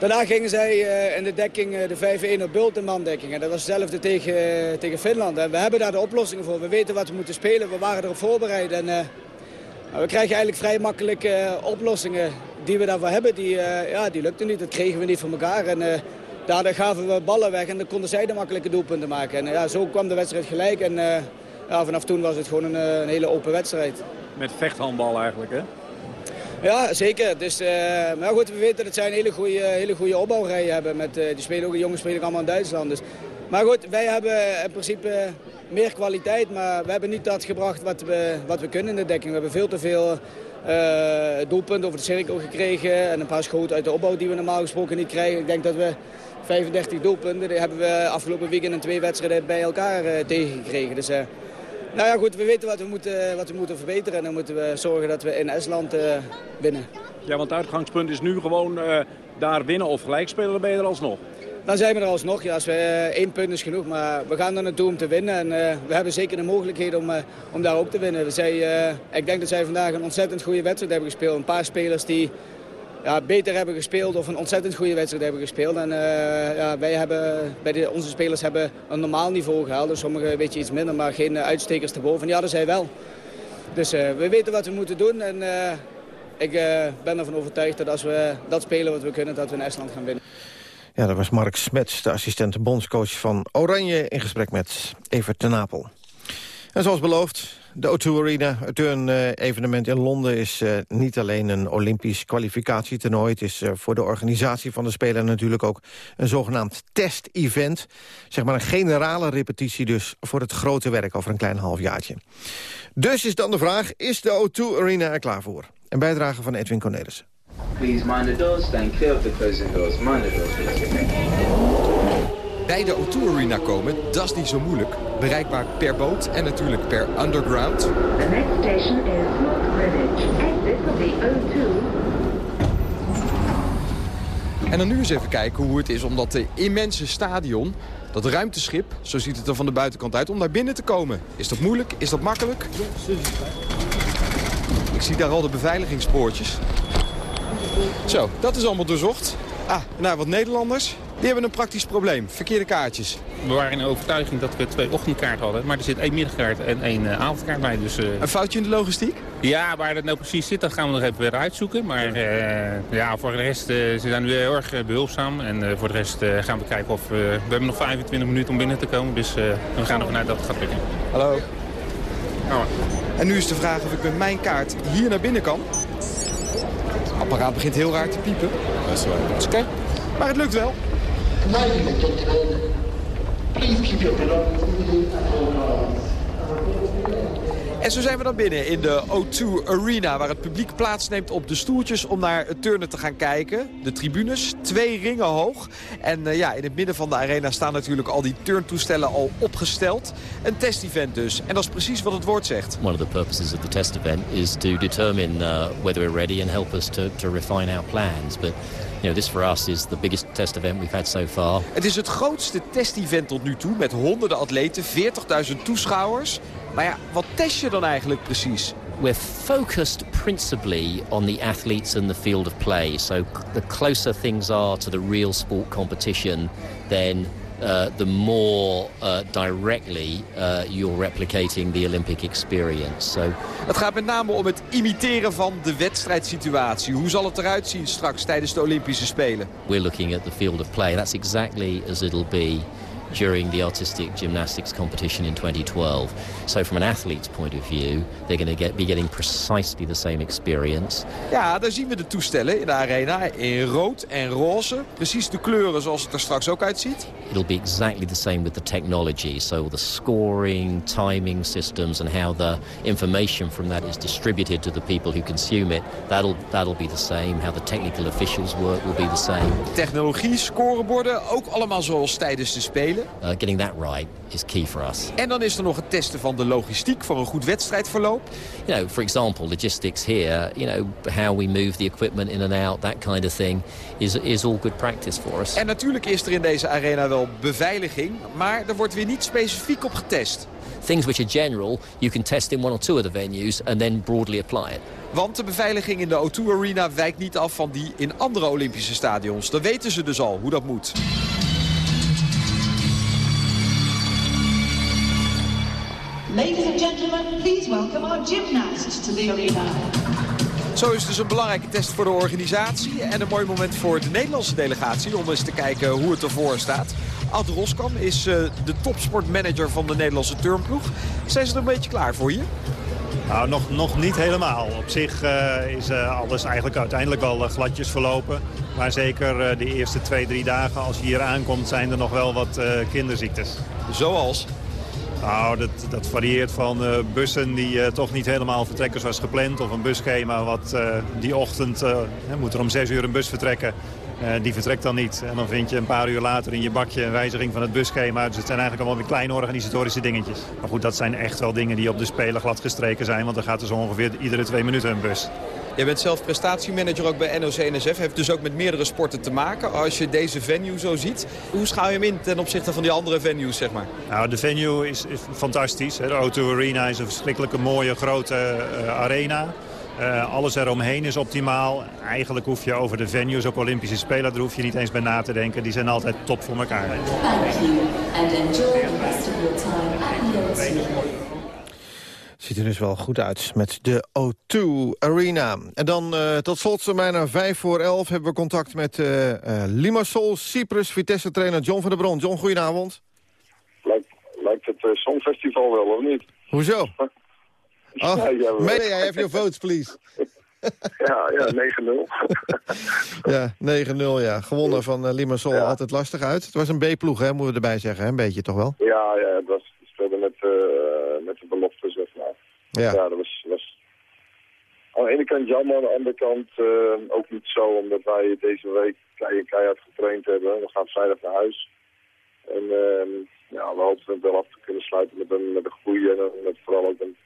Daarna gingen zij uh, in de dekking uh, de 5-1 op Bultenman-dekking. En dat was hetzelfde tegen, uh, tegen Finland. En we hebben daar de oplossingen voor. We weten wat we moeten spelen. We waren erop voorbereid. En, we krijgen eigenlijk vrij makkelijke oplossingen die we daarvoor hebben. Die, ja, die lukten niet. Dat kregen we niet voor elkaar. En daardoor gaven we ballen weg en dan konden zij de makkelijke doelpunten maken. En ja, zo kwam de wedstrijd gelijk. En ja, vanaf toen was het gewoon een, een hele open wedstrijd. Met vechthandbal eigenlijk, hè? Ja, zeker. Dus, uh, maar goed, we weten dat zij een hele goede, hele goede opbouwrij hebben. Met, uh, die spelen ook, jongens spelen allemaal in Duitsland. Dus. Maar goed, wij hebben in principe meer kwaliteit, maar we hebben niet dat gebracht wat we, wat we kunnen in de dekking. We hebben veel te veel uh, doelpunten over de cirkel gekregen en een paar schoten uit de opbouw die we normaal gesproken niet krijgen. Ik denk dat we 35 doelpunten, die hebben we afgelopen weekend in twee wedstrijden bij elkaar tegengekregen. Dus nou ja, goed, we weten wat we moeten, wat we moeten verbeteren. En dan moeten we zorgen dat we in Estland uh, winnen. Ja, want het uitgangspunt is nu gewoon uh, daar winnen of gelijk spelen, dan ben je er alsnog. Dan zijn we er alsnog. Ja, als we, uh, één punt is genoeg, maar we gaan er naartoe om te winnen. En we hebben zeker de mogelijkheid om, om daar ook te winnen. Zij, ik denk dat zij vandaag een ontzettend goede wedstrijd hebben gespeeld. Een paar spelers die ja, beter hebben gespeeld of een ontzettend goede wedstrijd hebben gespeeld. En uh, ja, wij hebben, bij de, onze spelers hebben een normaal niveau gehaald. Dus sommigen een beetje iets minder, maar geen uh, uitstekers erboven. Ja, dat zij wel. Dus uh, we weten wat we moeten doen. En ik ben ervan overtuigd dat als we dat spelen wat we kunnen, dat we in Estland gaan winnen. Ja, dat was Mark Smets, de assistent bondscoach van Oranje... in gesprek met Evert ten Napel. En zoals beloofd, de O2 Arena, het turn-evenement in Londen... is uh, niet alleen een Olympisch kwalificatietoernooi. Het is uh, voor de organisatie van de Spelen natuurlijk ook een zogenaamd test-event. Zeg maar een generale repetitie dus voor het grote werk over een klein halfjaartje. Dus is dan de vraag, is de O2 Arena er klaar voor? Een bijdrage van Edwin Cornelissen. Please mind the doors, stand clear of the closing doors. Mind the doors, please bij de O2 Arena komen, dat is niet zo moeilijk. Bereikbaar per boot en natuurlijk per underground. The next station is North Greenwich. Exit for the O2. En dan nu eens even kijken hoe het is om dat immense stadion... dat ruimteschip, zo ziet het er van de buitenkant uit, om daar binnen te komen. Is dat moeilijk? Is dat makkelijk? Ik zie daar al de beveiligingspoortjes. Zo, dat is allemaal doorzocht. Ah, nou, wat Nederlanders. Die hebben een praktisch probleem. Verkeerde kaartjes. We waren in de overtuiging dat we twee ochtendkaarten hadden. Maar er zit één middagkaart en één uh, avondkaart bij. Dus, uh... Een foutje in de logistiek? Ja, waar dat nou precies zit, dat gaan we nog even weer uitzoeken. Maar uh, ja, voor de rest, ze zijn nu heel erg behulpzaam. En voor de rest gaan we kijken of... we hebben nog 25 minuten om binnen te komen. Dus we gaan ervan uit dat het gaat lukken. Hallo. Oh. En nu is de vraag of ik met mijn kaart hier naar binnen kan. Het apparaat begint heel raar te piepen. Dat is waar. Dat is oké. Maar het lukt wel. Ladies and gentlemen, please keep your belongings at all En zo zijn we dan binnen in de O2 Arena... waar het publiek plaatsneemt op de stoeltjes om naar het turnen te gaan kijken. De tribunes, twee ringen hoog. En uh, ja, in het midden van de arena staan natuurlijk al die turntoestellen al opgesteld. Een test-event dus. En dat is precies wat het woord zegt. One of the purposes of the test event is to determine uh, whether we're ready... and help us to, to refine our plans. But you know, this for us is the biggest test event we've had so far. Het is het grootste test-event tot nu toe met honderden atleten, 40.000 toeschouwers. Maar ja, wat test je dan eigenlijk precies? We're focused principally on the athletes and the field of play. So the closer things are to the real sport competition, then uh, the more uh, directly uh, you're replicating the Olympic experience. So... Het gaat met name om het imiteren van de wedstrijdsituatie. Hoe zal het eruit zien straks tijdens de Olympische Spelen? We're looking at the field of play. That's exactly as it'll be during the artistic gymnastics competition in 2012. So from an athlete's point of view, they're going to get, be getting precisely the same experience. Ja, daar zien we de toestellen in de arena in rood en roze. Precies de kleuren zoals het er straks ook uitziet. It'll be exactly the same with the technology. So the scoring, timing systems and how the information from that is distributed to the people who consume it, that'll, that'll be the same. How the technical officials work will be the same. Technologie, scoreborden, ook allemaal zoals tijdens de Spelen. Uh, getting that right is key for us. En dan is er nog het testen van de logistiek voor een goed wedstrijdverloop. You know, for example, logistics here, you know, how we move the equipment in and out, that kind of thing, is, is all good practice for us. En natuurlijk is er in deze arena wel beveiliging, maar er wordt weer niet specifiek op getest. Things which are general, you can test in one or two of the venues and then broadly apply it. Want de beveiliging in de O2 Arena wijkt niet af van die in andere Olympische stadions. Dan weten ze dus al hoe dat moet. Please welcome our gymnasts to the arena. Zo is dus een belangrijke test voor de organisatie. En een mooi moment voor de Nederlandse delegatie om eens te kijken hoe het ervoor staat. Ad Roskam is uh, de topsportmanager van de Nederlandse turnploeg. Zijn ze er een beetje klaar voor je? Nou, nog, nog niet helemaal. Op zich uh, is uh, alles eigenlijk uiteindelijk wel gladjes verlopen. Maar zeker de eerste twee, drie dagen als je hier aankomt zijn er nog wel wat kinderziektes. Zoals? Nou, dat, dat varieert van uh, bussen die uh, toch niet helemaal vertrekken zoals gepland. Of een busschema wat uh, die ochtend, moet er om zes uur een bus vertrekken. die vertrekt dan niet. En dan vind je een paar uur later in je bakje een wijziging van het busschema. Dus het zijn eigenlijk allemaal weer kleine organisatorische dingetjes. Maar goed, dat zijn echt wel dingen die op de Spelen glad gestreken zijn. Want er gaat dus ongeveer iedere twee minuten een bus. Jij bent zelf prestatiemanager ook bij NOC-NSF. Heeft dus ook met meerdere sporten te maken. Als je deze venue zo ziet, hoe schaal je hem in ten opzichte van die andere venues, zeg maar? Nou, de venue is, is fantastisch. De O2 Arena is een verschrikkelijke mooie grote uh, arena. Uh, alles eromheen is optimaal. Eigenlijk hoef je over de venues op Olympische Spelen... daar hoef je niet eens bij na te denken. Die zijn altijd top voor elkaar. Thank you and enjoy the rest of your time at Ziet er dus wel goed uit met de O2 Arena. En dan uh, tot slot, bijna vijf voor elf, hebben we contact met uh, uh, Limassol, Cyprus, Vitesse-trainer John van der Bron. John, goedenavond. Lijkt, lijkt het Songfestival wel, of niet? Hoezo? Oh, may I have your votes, please? Ja, ja 9-0. Ja, 9-0, ja. Gewonnen van uh, Limassol, altijd lastig uit. Het was een B-ploeg, hè, moeten we erbij zeggen, hè? een beetje toch wel? ja, ja, het was, speelde met, eh, met de belofte, zeg maar. Ja. dat was, was aan de ene kant jammer, aan de andere kant eh, ook niet zo, omdat wij deze week kei- keihard getraind hebben. We gaan vrijdag naar huis. En ehm, ja, we hopen het wel af te kunnen sluiten met een, met een goede en met vooral ook een,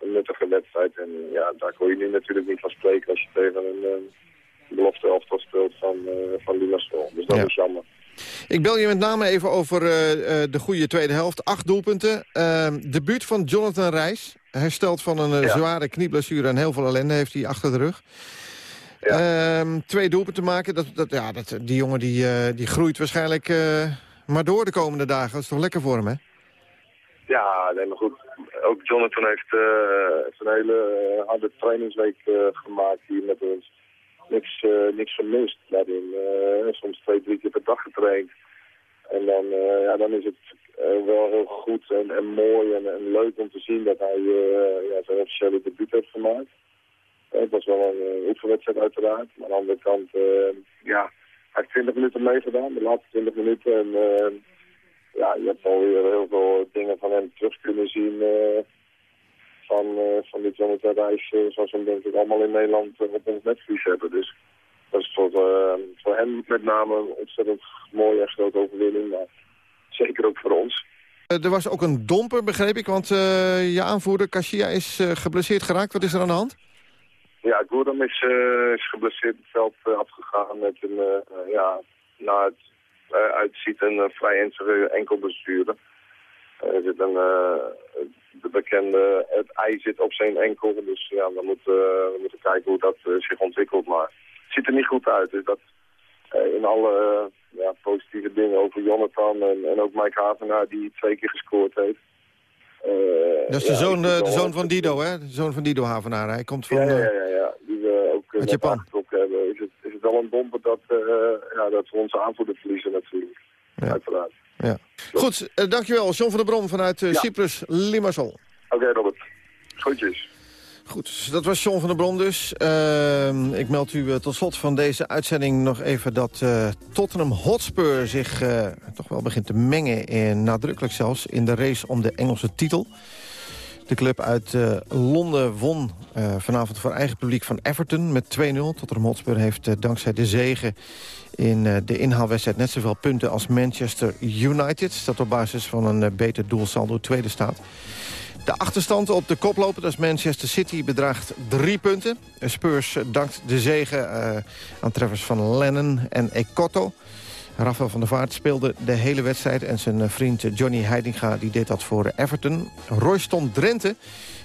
een nuttige wedstrijd. En ja, daar kon je nu natuurlijk niet van spreken als je tegen een uh, belofte elftal speelt van, eh van Limassol. Dus dat Ja. is jammer. Ik bel je met name even over eh, eh, de goede tweede helft. Acht doelpunten. Uh, debuut van Jonathan Reis. Hersteld van een eh, zware knieblessure en heel veel ellende heeft hij achter de rug. Ehm, twee doelpunten maken. Dat, dat, ja, dat, die jongen die, die groeit waarschijnlijk maar door de komende dagen. Dat is toch lekker voor hem, hè? Ja, nee, maar goed. Ook Jonathan heeft, een hele harde trainingsweek gemaakt hier met ons. Niks, eh, niks gemist daarin. Eh, soms twee, drie keer per dag getraind. En dan, eh, ja, dan is het wel heel goed en, en mooi en, en leuk om te zien dat hij ja, zijn officiële debuut heeft gemaakt. Het was wel een oefenwedstrijd uiteraard. Maar aan de andere kant, ja, hij heeft 20 minuten meegedaan, de laatste 20 minuten. En ja, je hebt alweer heel veel dingen van hem terug kunnen zien van, eh, van dit Jonathan Reis, eh, zoals we ik allemaal in Nederland eh, op ons netvlies hebben. Dus dat is voor, voor hem met name een ontzettend mooie en grote overwinning, maar zeker ook voor ons. Er was ook een domper, begreep ik. Want je aanvoerder, Kashia, is geblesseerd geraakt. Wat is er aan de hand? Ja, Gordon is, eh, is geblesseerd het veld afgegaan met een, ja, naar het uitziet een vrij ernstige. Eh, er zit een, eh, de bekende, het ei zit op zijn enkel, dus ja, we moeten, we moeten kijken hoe dat eh, zich ontwikkelt. Maar het ziet er niet goed uit, dus dat eh, in alle eh, ja, positieve dingen over Jonathan en, en ook Mike Havenaar die twee keer gescoord heeft. Eh, Dat is de, ja, zoon, eh, de zoon van Dido, hè? De zoon van Dido Havenaar. Hij komt van... ja, ja, eh, ja, ja, ja. Die we ook Uit Japan. hebben. Is het, is het wel een domper dat, eh, ja, dat we onze aanvoerder verliezen natuurlijk. uiteraard. Ja. Goed, uh, dankjewel. John van der Brom vanuit uh, ja. Cyprus, Limassol. Oké, okay, Robert. Groetjes. Goed, dat was John van der Brom dus. Uh, ik meld u tot slot van deze uitzending nog even dat uh, Tottenham Hotspur zich toch wel begint te mengen, en nadrukkelijk zelfs, in de race om de Engelse titel. De club uit uh, Londen won vanavond voor eigen publiek van Everton met 2-0. Tottenham Hotspur heeft dankzij de zegen in de inhaalwedstrijd net zoveel punten als Manchester United. Dat op basis van een beter doelsaldo tweede staat. De achterstand op de koploper, dat is Manchester City, bedraagt drie punten. Spurs dankt de zegen aan treffers van Lennon en Ekotto. Rafael van der Vaart speelde de hele wedstrijd... en zijn vriend Johnny Heidinga die deed dat voor Everton. Royston Drenthe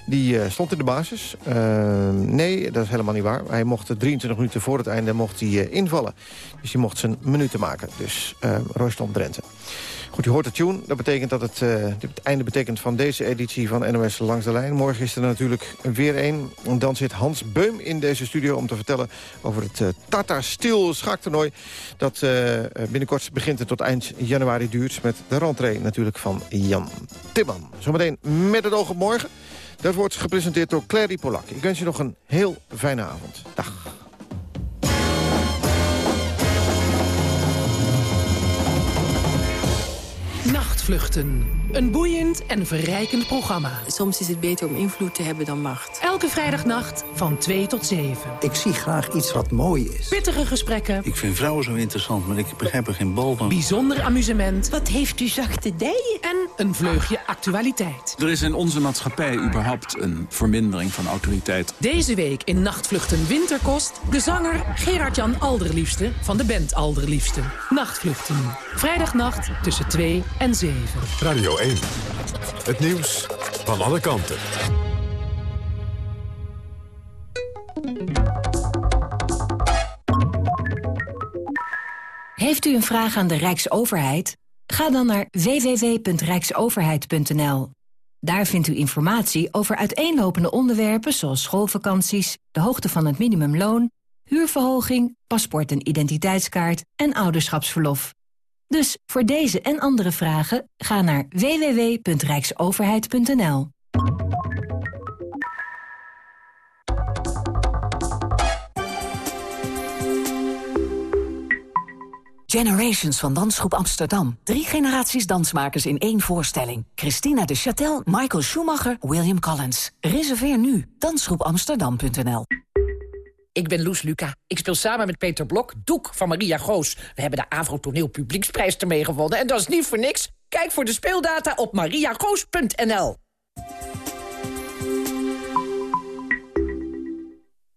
die uh, stond in de basis. Uh, nee, dat is helemaal niet waar. Hij mocht 23 minuten voor het einde mocht hij, invallen. Dus hij mocht zijn minuten maken. Dus Royston Drenthe. Goed, u hoort de tune. Dat betekent dat het, uh, het einde betekent van deze editie van NOS Langs de Lijn. Morgen is er natuurlijk weer één. En dan zit Hans Beum in deze studio om te vertellen over het uh, Tata Steel schaktoernooi. Dat uh, binnenkort begint en tot eind januari duurt. Met de rentree natuurlijk van Jan Timman. Zometeen met het oog op morgen. Dat wordt gepresenteerd door Clary Polak. Ik wens je nog een heel fijne avond. Dag. Nachtvluchten. Een boeiend en verrijkend programma. Soms is het beter om invloed te hebben dan macht. Elke vrijdagnacht van 2 tot 7. Ik zie graag iets wat mooi is. Pittige gesprekken. Ik vind vrouwen zo interessant, maar ik begrijp er geen bal van. Bijzonder amusement. Wat heeft u zachte dijen? En een vleugje actualiteit. Er is in onze maatschappij überhaupt een vermindering van autoriteit. Deze week in Nachtvluchten Winterkost... de zanger Gerard-Jan Alderliefste van de band Alderliefste. Nachtvluchten. Vrijdagnacht tussen 2 en 7. Radio 1. Het nieuws van alle kanten. Heeft u een vraag aan de Rijksoverheid? Ga dan naar www.rijksoverheid.nl. Daar vindt u informatie over uiteenlopende onderwerpen zoals schoolvakanties, de hoogte van het minimumloon, huurverhoging, paspoort en identiteitskaart en ouderschapsverlof. Dus voor deze en andere vragen ga naar www.rijksoverheid.nl. Generations van Dansgroep Amsterdam. Drie generaties dansmakers in één voorstelling. Christina de Châtel, Michael Schumacher, William Collins. Reserveer nu. Dansgroepamsterdam.nl Ik ben Loes Luca. Ik speel samen met Peter Blok Doek van Maria Goos. We hebben de Avro Toneel Publieksprijs ermee gewonnen. En dat is niet voor niks. Kijk voor de speeldata op mariagoos.nl.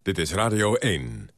Dit is Radio 1.